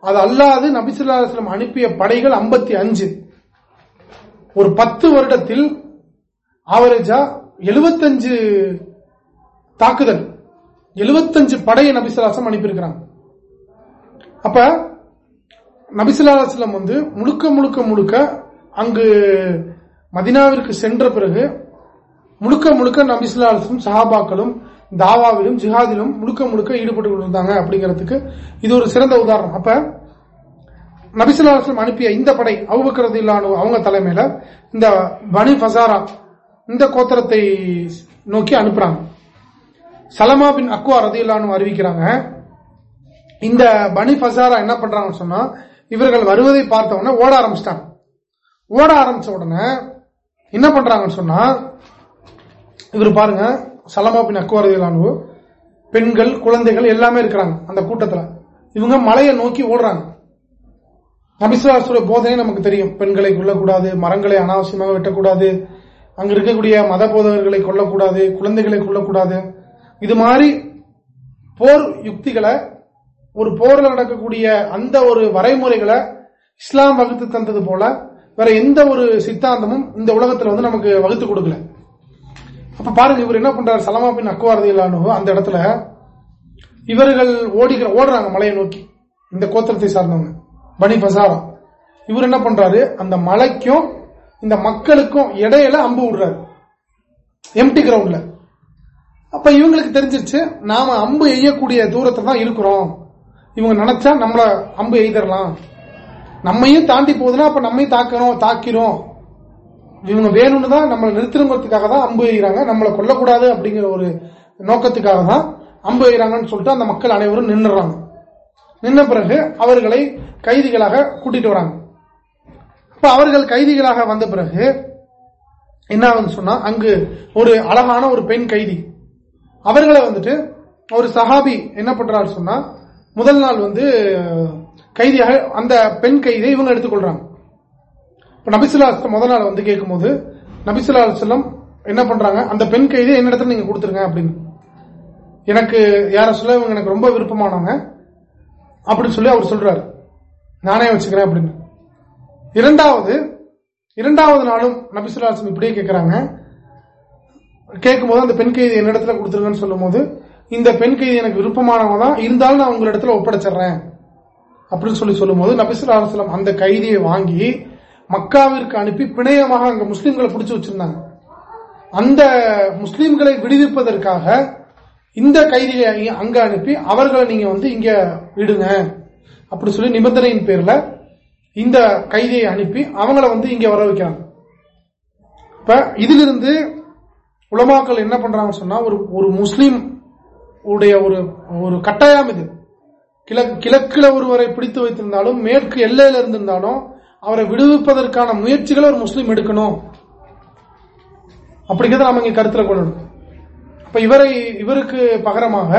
அது அல்லாது நபிசுல்லா அலுவலம் அனுப்பிய படைகள் ஐம்பத்தி அஞ்சு. ஒரு பத்து வருடத்தில் ஆவரேஜா எழுபத்தஞ்சு தாக்குதல். எழுபத்தஞ்சு படையை நபிசுல்லாசம் அனுப்பியிருக்கிறாங்க. அப்ப நபிசுல்லாசலம் வந்து முழுக்க முழுக்க முழுக்க அங்கு மதினாவிற்கு சென்ற பிறகு முழுக்க முழுக்க நபிசுல்லாஸ்லம் சஹாபாக்களும் தாவாவிலும் ஜிஹாதிலும் முழுக்க முழுக்க ஈடுபட்டு கொண்டிருந்தாங்க அப்படிங்கிறதுக்கு இது ஒரு சிறந்த உதாரணம். அப்ப நபிசுல்லாஸ்லம் அனுப்பிய இந்த படை அவுபக்கிறது இல்லானு அவங்க தலைமையில இந்த பனி பசாரா இந்த கோத்திரத்தை நோக்கி அனுப்புறாங்க. சலமா பின் அக்வா ரதியில்லானு அறிவிக்கிறாங்க இந்த பனி பசாரா என்ன பண்றாங்கன்னு சொன்னா இவர்கள் வருவதை பார்த்த உடனே ஓட ஆரம்பிச்சிட்டாங்க. ஓட ஆரம்பிச்ச உடனே என்ன பண்றாங்கன்னு சொன்னா இவர் பாருங்க சலமா பின் அக்குவரதிலானு பெண்கள் குழந்தைகள் எல்லாமே இருக்கிறாங்க அந்த கூட்டத்தில். இவங்க மலையை நோக்கி ஓடுறாங்க. நபிசுவாசுடைய போதனை நமக்கு தெரியும். பெண்களை கொல்லக்கூடாது மரங்களை அனாவசியமாக வெட்டக்கூடாது அங்க இருக்கக்கூடிய மத போதகர்களை கொல்லக்கூடாது குழந்தைகளை கொல்லக்கூடாது. இது மாதிரி போர் யுக்திகளை ஒரு போரில் நடக்கக்கூடிய அந்த ஒரு வரைமுறைகளை இஸ்லாம் வகுத்து தந்தது போல வேற எந்த ஒரு சித்தாந்தமும் இந்த உலகத்தில் வந்து நமக்கு வகுத்து கொடுக்கல. அப்ப பாருங்க இவர் என்ன பண்றாரு? சலமா பின் அக்குவாரதியிலானோ அந்த இடத்துல இவர்கள் ஓடிக்கிற ஓடுறாங்க மலையை நோக்கி. இந்த கோத்திரத்தை சார்ந்தவங்க. பனி பசாரா இவர் என்ன பண்றாரு? அந்த மலைக்கும் இந்த மக்களுக்கும் இடையில அம்பு விடுறாரு. எம்டி கிரவுண்ட்ல அப்ப இவங்களுக்கு தெரிஞ்சிருச்சு நாம அம்பு எய்யக்கூடிய தூரத்துல தான் இருக்கிறோம். இவங்க நினைச்சா நம்மள அம்பு எய்தரலாம். நம்மையும் தாண்டி போகுதுன்னா அப்ப நம்மையும் தாக்கணும் தாக்கிறோம் இவங்க வேணும்னு தான் நம்மளை நிறுத்தணுங்கிறதுக்காக தான் அம்பு எய்கிறாங்க. நம்மளை கொல்லக்கூடாது அப்படிங்கிற ஒரு நோக்கத்துக்காக தான் அம்பு எய்கிறாங்கன்னு சொல்லிட்டு அந்த மக்கள் அனைவரும் நின்றுறாங்க நின்ன பிறகு அவர்களை கைதிகளாக கூட்டிட்டு வராங்க. அப்ப அவர்கள் கைதிகளாக வந்த பிறகு என்ன ஆகுதுன்னு சொன்னா அங்கு ஒரு அழகான ஒரு பெண் கைதி. அவர்களை வந்துட்டு ஒரு சஹாபி என்ன பண்றாரு சொன்னா முதல் நாள் வந்து கைதியாக அந்த பெண் கைதியை இவங்க எடுத்துக்கொள்றாங்க. நபிசுல்லா முதல் நாள் வந்து கேட்கும் போது நபிசுல்லா செல்லம் என்ன பண்றாங்க? அந்த பெண் கைதியை என்னிடத்துல நீங்க கொடுத்துருங்க அப்படின்னு. எனக்கு யார சொல்ல இவங்க எனக்கு ரொம்ப விருப்பமானவங்க. அப்படின்னு சொல்லி அவர் சொல்றாரு. நானே வச்சுக்கிறேன் அப்படின்னு. இரண்டாவது இரண்டாவது நாளும் நபிசுல்லாசம் இப்படியே கேட்கிறாங்க கேட்கும்போது அந்த பெண் கைதி என்னிடத்துல கொடுத்துருங்கன்னு சொல்லும் போது இந்த பெண் கைதி எனக்கு விருப்பமானவங்க தான் இருந்தாலும் நான் உங்களிடத்துல ஒப்படைச்சிடுறேன். அப்படின்னு சொல்லி சொல்லும் போது நபிசுல்லாஸ்லாம் அந்த கைதியை வாங்கி மக்காவிற்கு அனுப்பி பிணையமாக அங்க முஸ்லீம்களை பிடிச்சு வச்சிருந்தாங்க. அந்த முஸ்லீம்களை விடுவிப்பதற்காக இந்த கைதியை அங்க அனுப்பி அவர்களை நீங்க வந்து இங்க விடுங்க. அப்படி சொல்லி நிபந்தனையின் பேர்ல இந்த கைதியை அனுப்பி அவங்கள வந்து இங்க வர வைக்கிறாங்க. இப்ப இதிலிருந்து உலமாக்கள் என்ன பண்றாங்கன்னு சொன்னா ஒரு ஒரு முஸ்லீம் உடைய ஒரு ஒரு கட்டாயம் இது. கிழக்குல ஒருவரை பிடித்து வைத்திருந்தாலும் மேற்கு எல்லையில இருந்திருந்தாலும் அவரை விடுவிப்பதற்கான முயற்சிகளை ஒரு முஸ்லீம் எடுக்கணும். அப்படிங்கிறத நம்ம இங்க கருத்துல கொள்ளணும். அப்ப இவரை இவருக்கு பகரமாக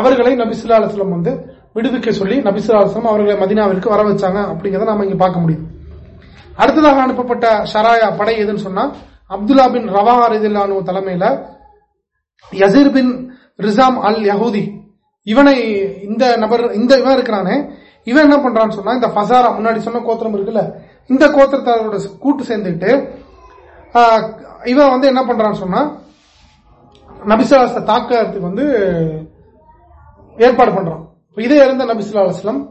அவர்களை நபிசுல்லா அலுவலம் வந்து விடுவிக்க சொல்லி நபிசுல்லா அலுவலம் அவர்களை மதினாவிற்கு வர வச்சாங்க அப்படிங்கிறத நம்ம இங்க பார்க்க முடியும். அடுத்ததாக அனுப்பப்பட்ட ஷராயா படை எதுன்னு சொன்னா அப்துல்லா பின் ரவா அரிதில்லானு தலைமையில யசீர் பின் ரிசாம் அல் யஹூதி இவனை இந்த நபர் இந்த இவன் இருக்கிறானே இவன் என்ன பண்றான்னு சொன்னா இந்த ஃபசாரா முன்னாடி சொன்ன கோத்திரம் இருக்குல்ல இந்த கோத்திரத்தாரோட கூட்டு சேர்ந்துட்டு இவன் வந்து என்ன பண்றான்னு சொன்னா நபிசுலாசத்தை தாக்கத்துக்கு வந்து ஏற்பாடு பண்றான். இதே இருந்த நபிசுல்லா அலுவலம்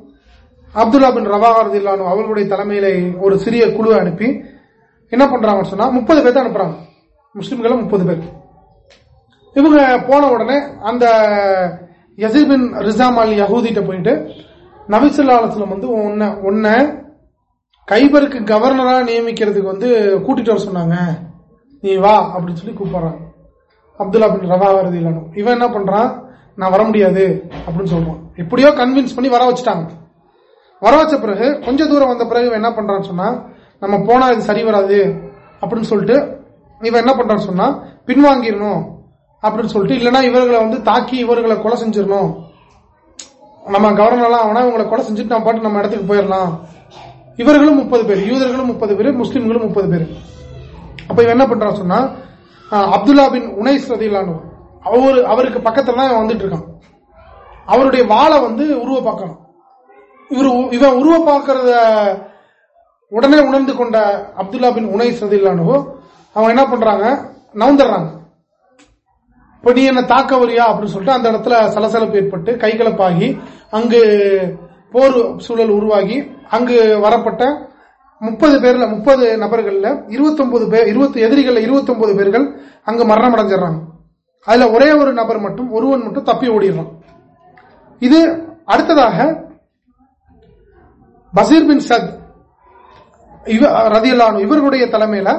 அப்துல்லா பின் ரவாஹர் அவர்களுடைய தலைமையில ஒரு சிறிய குழு அனுப்பி என்ன பண்றாங்கன்னு சொன்னா முப்பது பேர் தான் அனுப்புறாங்க. முஸ்லிம்களை முப்பது பேர். இவங்க போன உடனே அந்த யசிபின் ரிசாம் அல் யஹூதிட்ட போயிட்டு நபிசுல்லா வந்து உன்னை உன்னை கைபருக்கு கவர்னரா நியமிக்கிறதுக்கு வந்து கூட்டிட்டு வர சொன்னாங்க. நீ வா அப்படின்னு சொல்லி கூப்பிடுறாங்க அப்துல்லா பின் ரவா வரதில்லானு இவன் என்ன பண்றான்? நான் வர முடியாது அப்படின்னு சொல்றான். எப்படியோ கன்வின்ஸ் பண்ணி வர வச்சுட்டாங்க. வர வச்ச பிறகு கொஞ்ச தூரம் வந்த பிறகு இவன் என்ன பண்றான்னு சொன்னா நம்ம போனா இது சரி வராது அப்படின்னு சொல்லிட்டு இவன் என்ன பண்றான்னு சொன்னா பின்வாங்கிடணும் அப்படின்னு சொல்லிட்டு இல்லைன்னா இவர்களை வந்து தாக்கி இவர்களை கொலை செஞ்சிடணும் நம்ம கவர்னர்லாம் அவனா இவங்களை கொலை செஞ்சுட்டு நம்ம பாட்டு நம்ம இடத்துக்கு போயிடலாம். இவர்களும் முப்பது பேர் யூதர்களும் முப்பது பேர் முஸ்லீம்களும் முப்பது பேர். அப்ப இவன் என்ன பண்றான் சொன்னா அப்துல்லா பின் உனைஸ் ரதிலானு அவர் அவருக்கு பக்கத்துல தான் வந்துட்டு இருக்கான். அவருடைய வாழை வந்து உருவ பார்க்கணும். இவர் இவன் உருவ பார்க்கறத உடனே உணர்ந்து கொண்ட அப்துல்லா பின் உனைஸ் ரதிலானு அவன் என்ன பண்றாங்க நவுந்துடுறாங்க. இப்ப நீ என்ன தாக்க வரியா அப்படின்னு சொல்லிட்டு அந்த இடத்துல சலசலப்பு ஏற்பட்டு கைகலப்பாகி அங்கு போர் சூழல் உருவாகி அங்கு வரப்பட்ட முப்பது பேர்ல முப்பது நபர்கள்ல இருபத்தொன்பது பேர் இருபத்தி எதிரிகள் இருபத்தொன்பது பேர்கள் அங்கு மரணம் அடைஞ்சிடறாங்க அதுல ஒரே ஒரு நபர் மட்டும் ஒருவன் மட்டும் தப்பி ஓடிடுறான். இது அடுத்ததாக பசீர் பின் சத் ரதியலானு இவர்களுடைய தலைமையில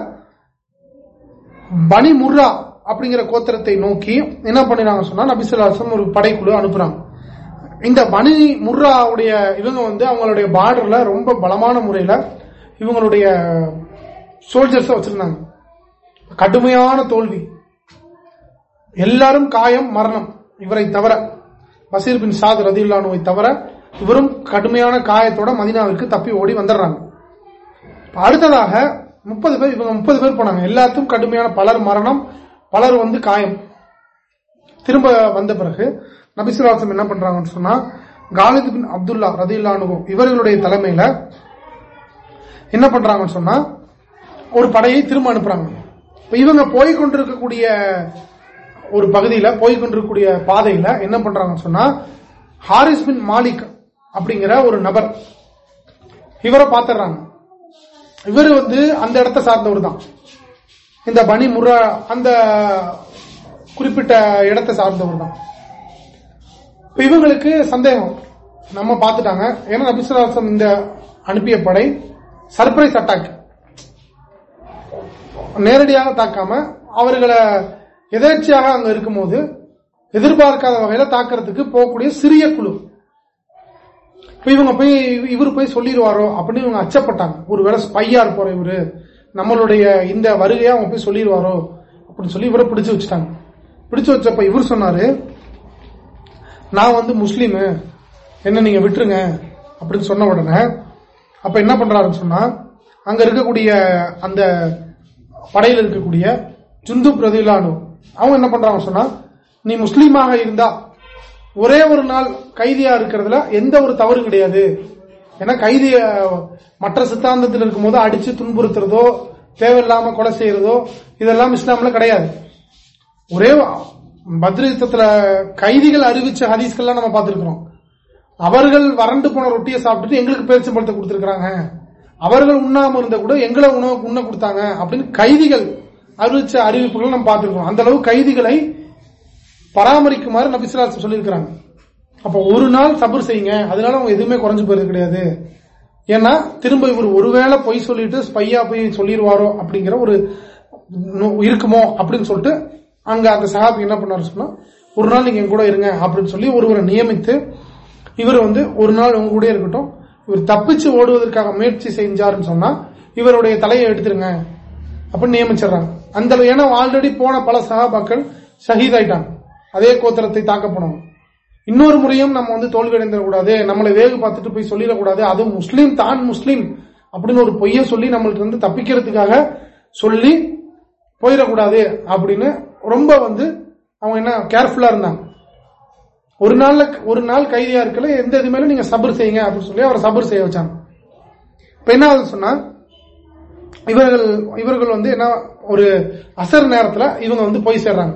பனி முர்ரா அப்படிங்கிற கோத்திரத்தை நோக்கி என்ன பண்ணினாங்க சொன்னா நபிசுல்லாசம் ஒரு படைக்குழு அனுப்புறாங்க. இந்த பனி முர்ராவுடைய இவங்க வந்து அவங்களுடைய பார்டர்ல ரொம்ப பலமான முறையில இவங்களுடைய சோல்ஜர்ஸ் வச்சிருந்தாங்க. கடுமையான தோல்வி. எல்லாரும் காயம் மரணம். இவரை தவிர பசீர் பின் சாத் ரதியுல்லானுவை தவிர இவரும் கடுமையான காயத்தோட மதினாவிற்கு தப்பி ஓடி வந்துடுறாங்க. அடுத்ததாக முப்பது பேர் இவங்க முப்பது பேர் போனாங்க. எல்லாத்துக்கும் கடுமையான பலர் மரணம் பலர் வந்து காயம். திரும்ப வந்த பிறகு நபிசுராசம் என்ன பண்றாங்கன்னு சொன்னா காலித் பின் அப்துல்லா ரதியுல்லானு இவர்களுடைய தலைமையில என்ன பண்றாங்கன்னு சொன்னா ஒரு படையை திரும்ப அனுப்புறாங்க. இப்ப இவங்க போய்கொண்டிருக்கக்கூடிய ஒரு பகுதியில போய்கொண்டிருக்கக்கூடிய பாதையில என்ன பண்றாங்கன்னு சொன்னா ஹாரிஸ் பின் மாலிக் அப்படிங்கிற ஒரு நபர் இவரை பாத்துறாங்க இவர் வந்து அந்த இடத்த சார்ந்தவர் தான் இந்த பனி முரா அந்த குறிப்பிட்ட இடத்தை சார்ந்தவர் தான். இவங்களுக்கு சந்தேகம். நம்ம பார்த்துட்டாங்க. ஏன்னா நபிசுராசம் இந்த அனுப்பிய படை சர்பிரைஸ் அட்டாக். நேரடியாக தாக்காம அவர்களை எதேர்ச்சியாக அங்க இருக்கும்போது எதிர்பார்க்காத வகையில தாக்கிறதுக்கு போகக்கூடிய சிறிய குழு. இப்ப இவங்க போய் இவர் போய் சொல்லிடுவாரோ அப்படின்னு இவங்க அச்சப்பட்டாங்க. ஒருவேளை ஸ்பையா இருப்பார் இவரு? நம்மளுடைய இந்த வருகையை அவங்க போய் சொல்லிடுவாரோ அப்படின்னு சொல்லி இவரை பிடிச்சு வச்சுட்டாங்க. பிடிச்சு வச்சப்ப இவர் சொன்னாரு நான் வந்து முஸ்லீமு. என்ன நீங்க விட்டுருங்க. அப்படின்னு சொன்ன உடனே அப்ப என்ன பண்றாருன்னு சொன்னா அங்க இருக்கக்கூடிய அந்த படையில் இருக்கக்கூடிய ஜுந்து பிரதிலானு அவங்க என்ன பண்றாங்க சொன்னா நீ முஸ்லீமாக இருந்தா ஒரே ஒரு நாள் கைதியா இருக்கிறதுல எந்த ஒரு தவறும் கிடையாது. ஏன்னா கைதி மற்ற சித்தாந்தத்தில் இருக்கும்போது அடிச்சு துன்புறுத்துறதோ தேவையில்லாம கொலை செய்யறதோ இதெல்லாம் இஸ்லாம்ல கிடையாது. ஒரே பத்ர கைதிகள் அறிவிச்ச ஹதீஸ்கள்லாம் நம்ம பார்த்திருக்கிறோம். அவர்கள் வறண்டு போன ரொட்டியை சாப்பிட்டுட்டு எங்களுக்கு பேச்சு பழத்தை அவர்கள் உண்ணாம இருந்த கூட எங்களை உணவு உண்ண கொடுத்தாங்க அப்படின்னு கைதிகள் அறிவிச்ச அறிவிப்புகள் நம்ம பார்த்திருக்கோம் அந்த அளவு கைதிகளை பராமரிக்குமாறு நபிசுலாசம் சொல்லியிருக்கிறாங்க. அப்ப ஒரு நாள் சபர் செய்யுங்க. அதனால அவங்க எதுவுமே குறைஞ்சு போயிருது கிடையாது. ஏன்னா திரும்ப இவர் ஒருவேளை பொய் சொல்லிட்டு ஸ்பையா போய் சொல்லிடுவாரோ அப்படிங்கிற ஒரு இருக்குமோ அப்படின்னு சொல்லிட்டு அங்க அந்த சகாபி என்ன பண்ணாரு சொன்னா ஒரு நாள் நீங்க கூட இருங்க அப்படின்னு சொல்லி ஒருவரை நியமித்து இவர் வந்து ஒரு நாள் உங்க கூட இருக்கட்டும் இவர் தப்பிச்சு ஓடுவதற்காக முயற்சி செஞ்சாருன்னு சொன்னா இவருடைய தலையை எடுத்துருங்க அப்படின்னு நியமிச்சிடறாங்க. அந்த ஏன்னா ஆல்ரெடி போன பல சகாபாக்கள் ஷஹீத் அதே கோத்திரத்தை தாக்க இன்னொரு முறையும் நம்ம வந்து தோல்வியடைந்துடக்கூடாது நம்மளை வேகு பார்த்துட்டு போய் சொல்லிடக்கூடாது. அதுவும் முஸ்லீம் தான் முஸ்லீம் அப்படின்னு ஒரு பொய்ய சொல்லி நம்மள்கிட்ட வந்து தப்பிக்கிறதுக்காக சொல்லி போயிடக்கூடாது அப்படின்னு ரொம்ப வந்து அவங்க என்ன கேர்ஃபுல்லா இருந்தாங்க. ஒரு நாள்ல ஒரு நாள் கைதியா இருக்கல எந்த இது மேலும் நீங்க சபர் செய்யுங்க அப்படின்னு சொல்லி அவரை சபர் செய்ய வச்சாங்க. இப்ப என்ன ஆகுது சொன்னா இவர்கள் இவர்கள் வந்து என்ன ஒரு அசர் நேரத்துல இவங்க வந்து போய் சேர்றாங்க.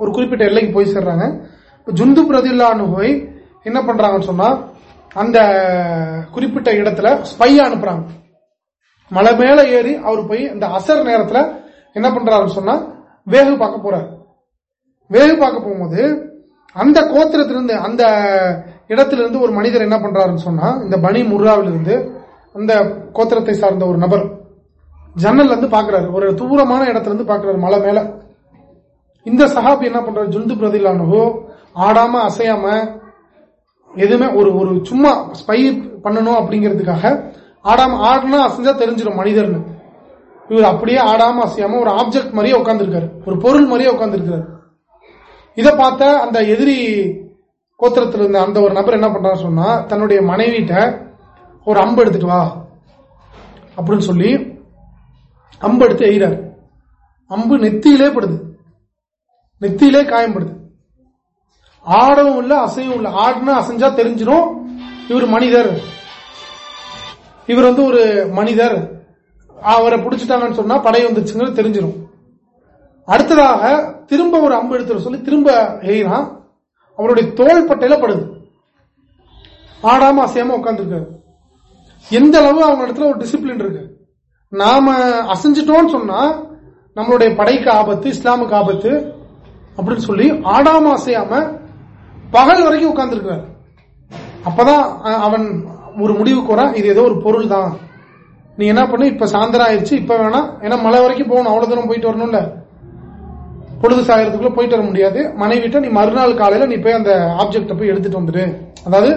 ஒரு குறிப்பிட்ட எல்லைக்கு போய் சேர்றாங்க. ஜுந்து பிரதில்லான்னு போய் என்ன பண்றாங்கன்னு சொன்னா அந்த குறிப்பிட்ட இடத்துல ஸ்பையா அனுப்புறாங்க. மலை மேல ஏறி அவர் போய் அந்த அசர் நேரத்துல என்ன பண்றாருன்னு சொன்னா வேகு பார்க்க போறாரு. வேகு பார்க்க போகும்போது அந்த கோத்திரத்திலிருந்து அந்த இடத்திலிருந்து ஒரு மனிதர் என்ன பண்றாருன்னு சொன்னா இந்த பனி முர்ராவிலிருந்து அந்த கோத்திரத்தை சார்ந்த ஒரு நபர் ஜன்னல்ல இருந்து பாக்குறாரு ஒரு தூரமான இடத்துல இருந்து பாக்குறாரு மலை மேல. இந்த சஹாபி என்ன பண்றாரு? ஜுண்டு பிரதிலானோ ஆடாம அசையாம எதுவுமே ஒரு ஒரு சும்மா ஸ்பை பண்ணணும் அப்படிங்கிறதுக்காக ஆடாம ஆடுனா அசைஞ்சா தெரிஞ்சிடும் மனிதர்னு. இவர் அப்படியே ஆடாம அசையாம ஒரு ஆப்ஜெக்ட் மாதிரியே உட்காந்துருக்காரு ஒரு பொருள் மாதிரியே உட்காந்துருக்காரு இதை பார்த்த அந்த எதிரி கோத்திரத்தில் இருந்த அந்த ஒரு நபர் என்ன பண்றாரு சொன்னா தன்னுடைய மனைவிட்ட ஒரு அம்பு எடுத்துட்டு வா அப்படின்னு சொல்லி அம்பு எடுத்து எய்கிறார் அம்பு நெத்தியிலே படுது. நெத்தியிலே காயம்படுது. ஆடவும் இல்ல அசையும் இல்ல. ஆடுனா அசைஞ்சா தெரிஞ்சிடும் இவர் மனிதர். இவர் வந்து ஒரு மனிதர். அவரை பிடிச்சிட்டாங்கன்னு சொன்னா படை வந்துச்சுங்கிறது தெரிஞ்சிடும் அடுத்ததாக திரும்ப ஒரு அம்பு எடுத்து சொல்லி திரும்ப எய்கிறான் அவருடைய தோல் பட்டையில படுது. ஆடாம அசையாம உட்காந்துருக்காரு எந்த அளவு அவங்க இடத்துல ஒரு டிசிப்ளின் இருக்கு. நாம அசைஞ்சிட்டோம்னு சொன்னா நம்மளுடைய படைக்கு ஆபத்து இஸ்லாமுக்கு ஆபத்து அப்படின்னு சொல்லி ஆடாம அசையாம பகல் வரைக்கும் உட்கார்ந்துருக்கிறார். அப்பதான் அவன் ஒரு முடிவுக்கு வர இது ஏதோ ஒரு பொருள் தான் நீ என்ன பண்ணு இப்ப சாயந்தரம் ஆயிடுச்சு இப்ப வேணா ஏன்னா மலை வரைக்கும் போகணும் அவ்வளவு தூரம் போயிட்டு வரணும்ல. பொழுது சாயறதுக்குள்ள போயிட்டு வர முடியாது. மனைவிட்ட நீ மறுநாள் காலையில நீ போய் அந்த ஆப்ஜெக்ட போய் எடுத்துட்டு வந்துரு. அதாவது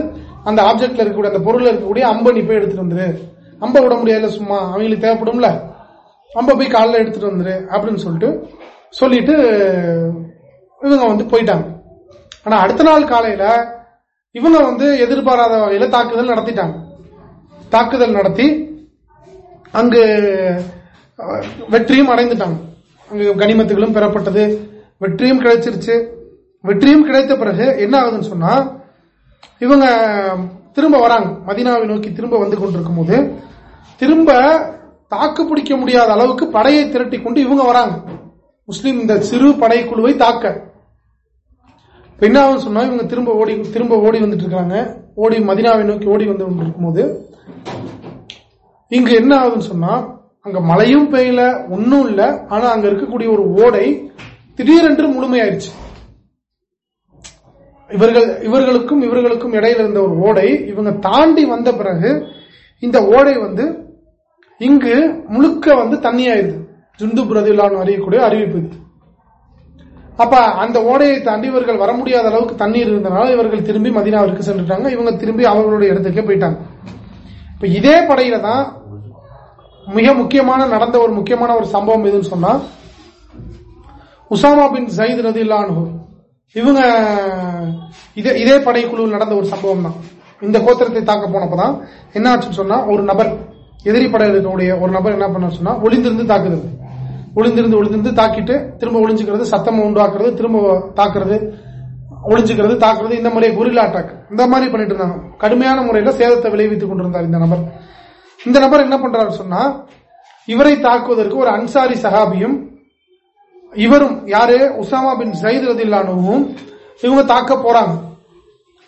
அந்த ஆப்ஜெக்ட்ல இருக்கக்கூடிய அந்த பொருள் இருக்கக்கூடிய அம்ப நீ போய் எடுத்துட்டு வந்துரு. அம்ப விட முடியாதுல்ல சும்மா. அவங்களுக்கு தேவைப்படும்ல. அம்ப போய் காலைல எடுத்துட்டு வந்துரு அப்படின்னு சொல்லிட்டு சொல்லிட்டு இவங்க வந்து போயிட்டாங்க. ஆனா அடுத்த நாள் காலையில இவங்க வந்து எதிர்பாராத வகையில தாக்குதல் நடத்திட்டாங்க. தாக்குதல் நடத்தி அங்கு வெற்றியும் அடைந்துட்டாங்க. அங்கு கனிமத்துகளும் பெறப்பட்டது. வெற்றியும் கிடைச்சிருச்சு. வெற்றியும் கிடைத்த பிறகு என்ன ஆகுதுன்னு சொன்னா இவங்க திரும்ப வராங்க. மதினாவை நோக்கி திரும்ப வந்து கொண்டிருக்கும் போது திரும்ப தாக்கு பிடிக்க முடியாத அளவுக்கு படையை திரட்டி கொண்டு இவங்க வராங்க. முஸ்லீம் இந்த சிறு படைக்குழுவை தாக்க. என்ன சொன்னா இவங்க திரும்ப ஓடி திரும்ப ஓடி வந்துட்டு இருக்காங்க ஓடி மதினாவை நோக்கி ஓடி வந்து இருக்கும் போது இங்க என்ன ஆகுதுன்னு சொன்னா அங்க மழையும் பெய்யல ஒன்னும் இல்ல. ஆனா அங்க இருக்கக்கூடிய ஒரு ஓடை திடீரென்று முழுமையாயிருச்சு. இவர்கள் இவர்களுக்கும் இவர்களுக்கும் இடையில இருந்த ஒரு ஓடை இவங்க தாண்டி வந்த பிறகு இந்த ஓடை வந்து இங்கு முழுக்க வந்து தண்ணியாயிருது. ஜுந்து பிரதிலான்னு அறியக்கூடிய அறிவிப்பு அப்ப அந்த ஓடையை தாண்டி இவர்கள் வர முடியாத அளவுக்கு தண்ணீர் இருந்தனால இவர்கள் திரும்பி மதினாவிற்கு சென்றுட்டாங்க. இவங்க திரும்பி அவர்களுடைய இடத்துக்கே போயிட்டாங்க. இப்ப இதே படையில தான் மிக முக்கியமான நடந்த ஒரு முக்கியமான ஒரு சம்பவம் எதுன்னு சொன்னா உசாமா பின் சயித் ரதி இவங்க இதே இதே படைக்குழு நடந்த ஒரு சம்பவம் தான். இந்த கோத்திரத்தை தாக்க போனப்பதான் என்ன ஆச்சுன்னு சொன்னா ஒரு நபர் எதிரி படையினுடைய ஒரு நபர் என்ன பண்ண சொன்னா ஒளிந்திருந்து தாக்குது ஒளிந்திருந்து ஒளிந்திருந்து தாக்கிட்டு திரும்ப ஒளிஞ்சுக்கிறது சத்தம் உண்டாக்குறது திரும்ப தாக்குறது ஒளிஞ்சுக்கிறது தாக்குறது இந்த முறையை குரிலா அட்டாக் இந்த மாதிரி பண்ணிட்டு இருந்தாங்க. கடுமையான முறையில் சேதத்தை விளைவித்துக் கொண்டிருந்தார் இந்த நபர். இந்த நபர் என்ன பண்றாரு சொன்னா இவரை தாக்குவதற்கு ஒரு அன்சாரி சஹாபியும் இவரும் யாரு? உசாமா பின் சயித் ரதில்லானுவும் இவங்க தாக்க போறாங்க.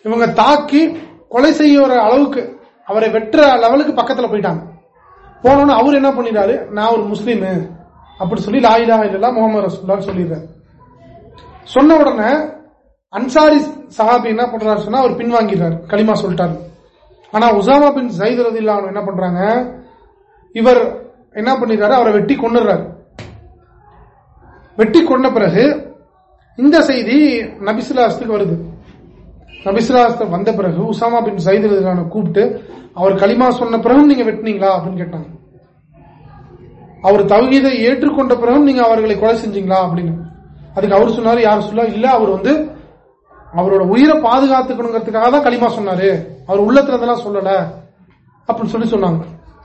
இவங்க தாக்கி கொலை செய்யற அளவுக்கு அவரை வெற்ற லெவலுக்கு பக்கத்துல போயிட்டாங்க. போனோன்னு அவர் என்ன பண்ணிடுறாரு நான் ஒரு முஸ்லீம். அப்படி சொல்லி லாயிலா இல்லா முகமது ரசூல்லான்னு சொல்லிடுறாரு. சொன்ன உடனே அன்சாரி சஹாபி என்ன பண்றாரு சொன்னா அவர் பின்வாங்கிறார் களிமா சொல்லிட்டாரு ஆனா உசாமா பின் சயித் ரதில்லா என்ன பண்றாங்க? இவர் என்ன பண்ணிடுறாரு? அவரை வெட்டி கொண்டுறாரு வெட்டி கொண்ட பிறகு இந்த செய்தி நபிசுலாஸ்துக்கு வருது. நபிசுலாஸ்து வந்த பிறகு உசாமா பின் சயித் ரதிலான கூப்பிட்டு அவர் களிமா சொன்ன பிறகும் நீங்க வெட்டினீங்களா? அப்படின்னு கேட்டாங்க. அவர் தவகீதை ஏற்றுக்கொண்ட பிறகும் நீங்க அவர்களை கொலை செஞ்சீங்களா அப்படின்னு. அதுக்கு அவர் சொன்னாரு யார் சொல்ல இல்ல அவர் வந்து அவரோட உயிரை பாதுகாத்துக்கணுங்கிறதுக்காக தான் களிமா சொன்னாரு. அவர் உள்ளத்துல இதெல்லாம் சொல்லல அப்படின்னு சொல்லி சொன்னாங்க.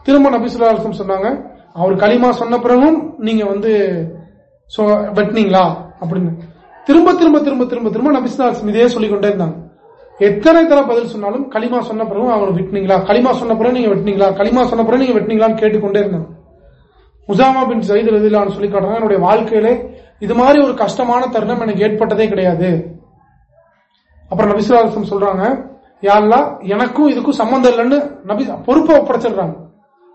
திரும்ப நபிசுல்லாசம் சொன்னாங்க அவர் களிமா சொன்ன பிறகும் நீங்க வந்து வெட்டினீங்களா அப்படின்னு. திரும்ப திரும்ப திரும்ப திரும்ப திரும்ப நபிசுல்லாசம் இதே சொல்லிக்கொண்டே இருந்தாங்க. எத்தனை தர பதில் சொன்னாலும் களிமா சொன்ன பிறகு அவர் வெட்டினீங்களா? களிமா சொன்ன பிறகு நீங்க வெட்டினீங்களா? களிமா சொன்ன பிறகு நீங்க வெட்டினீங்களான்னு கேட்டுக்கொண்டே இருந்தாங்க. முசாமா பின் சயித் ரதிலான்னு சொல்லி காட்டுறாங்க என்னுடைய வாழ்க்கையிலே இது மாதிரி ஒரு கஷ்டமான தருணம் எனக்கு ஏற்பட்டதே கிடையாது. அப்புறம் நபிசுலாசம் சொல்றாங்க யாருலா எனக்கும் இதுக்கும் சம்பந்தம் இல்லைன்னு நபி பொறுப்பை ஒப்படைச்சிடுறாங்க.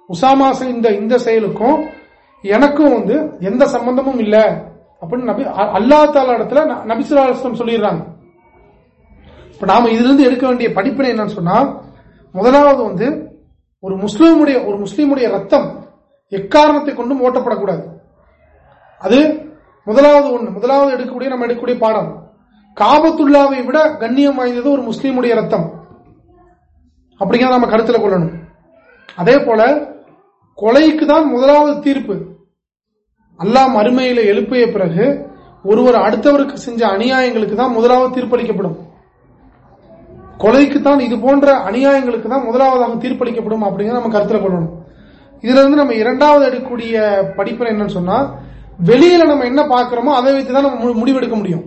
உசாமா இந்த இந்த செயலுக்கும் எனக்கும் வந்து எந்த சம்பந்தமும் இல்லை அப்படின்னு நபி அல்லா தால இடத்துல நபிசுலாசம் சொல்லிடுறாங்க. இப்ப நாம இதுல இருந்து எடுக்க வேண்டிய படிப்பினை என்னன்னு சொன்னா முதலாவது வந்து ஒரு முஸ்லீமுடைய ஒரு முஸ்லீமுடைய ரத்தம் எக்காரணத்தை கொண்டும் ஓட்டப்படக்கூடாது. அது முதலாவது ஒன்று முதலாவது எடுக்கக்கூடிய நம்ம எடுக்கக்கூடிய பாடம். காபத்துல்லாவை விட கண்ணியம் வாய்ந்தது ஒரு முஸ்லீமுடைய ரத்தம். அப்படிங்கிறத நம்ம கருத்தில் கொள்ளணும். அதே போல கொலைக்கு தான் முதலாவது தீர்ப்பு. அல்லாம் மறுமையில எழுப்பிய பிறகு ஒருவர் அடுத்தவருக்கு செஞ்ச அநியாயங்களுக்கு தான் முதலாவது தீர்ப்பளிக்கப்படும். கொலைக்கு தான் இது போன்ற அநியாயங்களுக்கு தான் முதலாவதாக தீர்ப்பளிக்கப்படும் அப்படிங்கிற நம்ம கருத்தில் கொள்ளணும். இதுல இருந்து நம்ம இரண்டாவது எடுக்கக்கூடிய படிப்பு என்னன்னு சொன்னா வெளியில நம்ம என்ன பாக்குறோமோ அதை வைத்து தான் நம்ம முடிவெடுக்க முடியும்.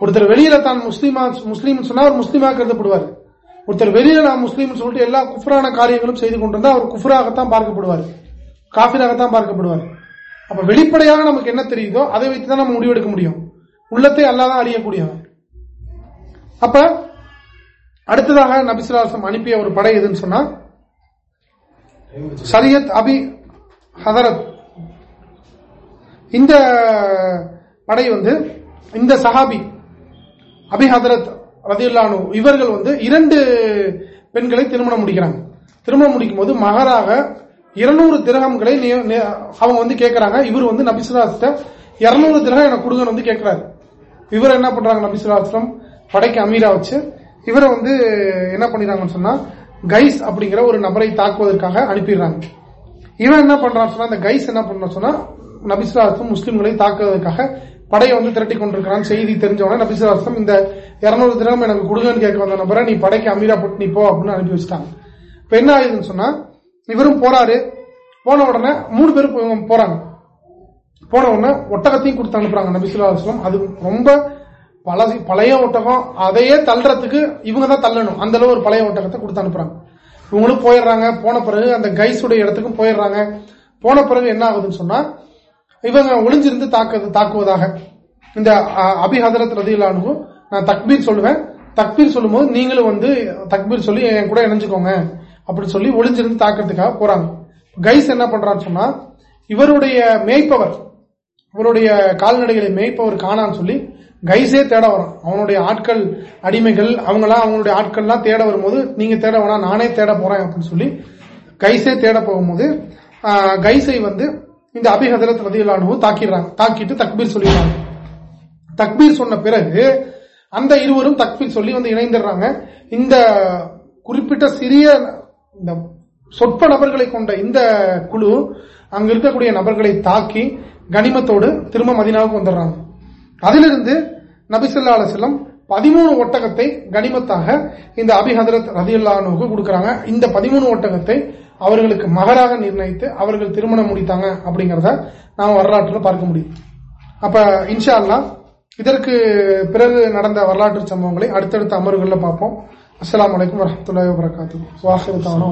ஒருத்தர் வெளியில தான் முஸ்லீமா முஸ்லீம் சொன்னா அவர் முஸ்லீமா கருதப்படுவார். ஒருத்தர் வெளியில நான் முஸ்லீம் சொல்லிட்டு எல்லா குஃப்ரான காரியங்களும் செய்து கொண்டிருந்தா அவர் குஃப்ராகத்தான் பார்க்கப்படுவார். காஃபிராகத்தான் பார்க்கப்படுவார். அப்ப வெளிப்படையாக நமக்கு என்ன தெரியுதோ அதை வைத்து தான் நம்ம முடிவெடுக்க முடியும். உள்ளத்தை அல்லாதான் அறியக்கூடியவன் அப்ப அடுத்ததாக நபிசுலாசம் அனுப்பிய ஒரு படை எதுன்னு சொன்னா சரியத் அபி ஹதரத். இந்த படை வந்து இந்த சஹாபி அபி ஹதரத் ரதியுல்லானு இவர்கள் வந்து இரண்டு பெண்களை திருமணம் முடிக்கிறாங்க. திருமணம் முடிக்கும் போது மகராக இருநூறு திரகங்களை அவங்க வந்து கேட்கறாங்க இவர் வந்து நபிசுலாசிட்ட இருநூறு திரகம் எனக்கு கொடுங்கன்னு வந்து கேட்கிறாரு இவர் என்ன பண்றாங்க? நபிசுலாஸ்லம் படைக்கு அமீரா வச்சு இவரை வந்து என்ன பண்ணிடுறாங்கன்னு சொன்னா கைஸ் அப்படிங்கிற ஒரு நபரை தாக்குவதற்காக அனுப்பிடுறாங்க. இவன் என்ன பண்றான் சொன்னா அந்த கைஸ் என்ன பண்ண சொன்னா நபிசுலாசம் முஸ்லிம்களை தாக்குவதற்காக படையை வந்து திரட்டி கொண்டிருக்கிறான். செய்தி தெரிஞ்சவன நபிசுலாசம் இந்த இருநூறு தினம் எனக்கு கொடுங்கன்னு கேட்க வந்த நபரை நீ படைக்கு அமீரா போட்டு நீ போ அப்படின்னு அனுப்பி வச்சிட்டாங்க. இப்ப என்ன ஆயுதுன்னு சொன்னா இவரும் போறாரு. போன உடனே மூணு பேரும் போறாங்க. போன உடனே ஒட்டகத்தையும் கொடுத்து அனுப்புறாங்க நபிசுல்லாஸ்லாம் அது ரொம்ப பழ பழைய ஒட்டகம் அதையே தள்ளுறதுக்கு இவங்க தான் தள்ளணும். அந்த அளவு ஒரு பழைய ஒட்டகத்தை கொடுத்து அனுப்புறாங்க. இவங்களும் போயிடுறாங்க. போன பிறகு அந்த கைஸுடைய இடத்துக்கும் போயிடுறாங்க. போன பிறகு என்ன ஆகுதுன்னு சொன்னா இவங்க ஒளிஞ்சிருந்து தாக்குது தாக்குவதாக. இந்த அபி ஹதரத் ரதியிலானுக்கும் நான் தக்பீர் சொல்லுவேன். தக்பீர் சொல்லும்போது நீங்களும் வந்து தக்பீர் சொல்லி என் கூட இணைஞ்சுக்கோங்க. அப்படின்னு சொல்லி ஒளிஞ்சிருந்து தாக்குறதுக்காக போறாங்க. கைஸ் என்ன பண்றான்னு சொன்னா இவருடைய மேய்ப்பவர் இவருடைய கால்நடைகளை மேய்ப்பவர் காணான்னு சொல்லி கைஸே தேட வரும். அவனுடைய ஆட்கள் அடிமைகள் அவங்களாம் அவங்களுடைய ஆட்கள்லாம் தேட வரும்போது நீங்க தேட வேணாம் நானே தேட போறேன் அப்படின்னு சொல்லி கைஸே தேட போகும்போது கைஸை வந்து இந்த அபிஹதரத் ரதியலானு தாக்கிடுறாங்க. தாக்கிட்டு தக்பீர் சொல்லிடுறாங்க. தக்பீர் சொன்ன பிறகு அந்த இருவரும் தக்பீர் சொல்லி வந்து இணைந்துடுறாங்க. இந்த குறிப்பிட்ட சிறிய இந்த சொற்ப நபர்களை கொண்ட இந்த குழு அங்க இருக்கக்கூடிய நபர்களை தாக்கி கனிமத்தோடு திரும்ப மதினாவுக்கு வந்துடுறாங்க. அதிலிருந்து நபிசல்லா அலுவலம் பதிமூணு ஒட்டகத்தை கனிமத்தாக இந்த அபி ஹதரத் ரதியுல்லானுக்கு கொடுக்கறாங்க. இந்த பதிமூணு ஒட்டகத்தை அவர்களுக்கு மகராக நிர்ணயித்து அவர்கள் திருமணம் முடித்தாங்க அப்படிங்கறத நாம் வரலாற்றில் பார்க்க முடியும். அப்ப இன்ஷா அல்லா இதற்கு பிறகு நடந்த வரலாற்று சம்பவங்களை அடுத்தடுத்த அமர்வுகளில் பார்ப்போம். அஸ்லாம் அலைக்கும் வரமத்துல வரகாத்து வாசகத்தான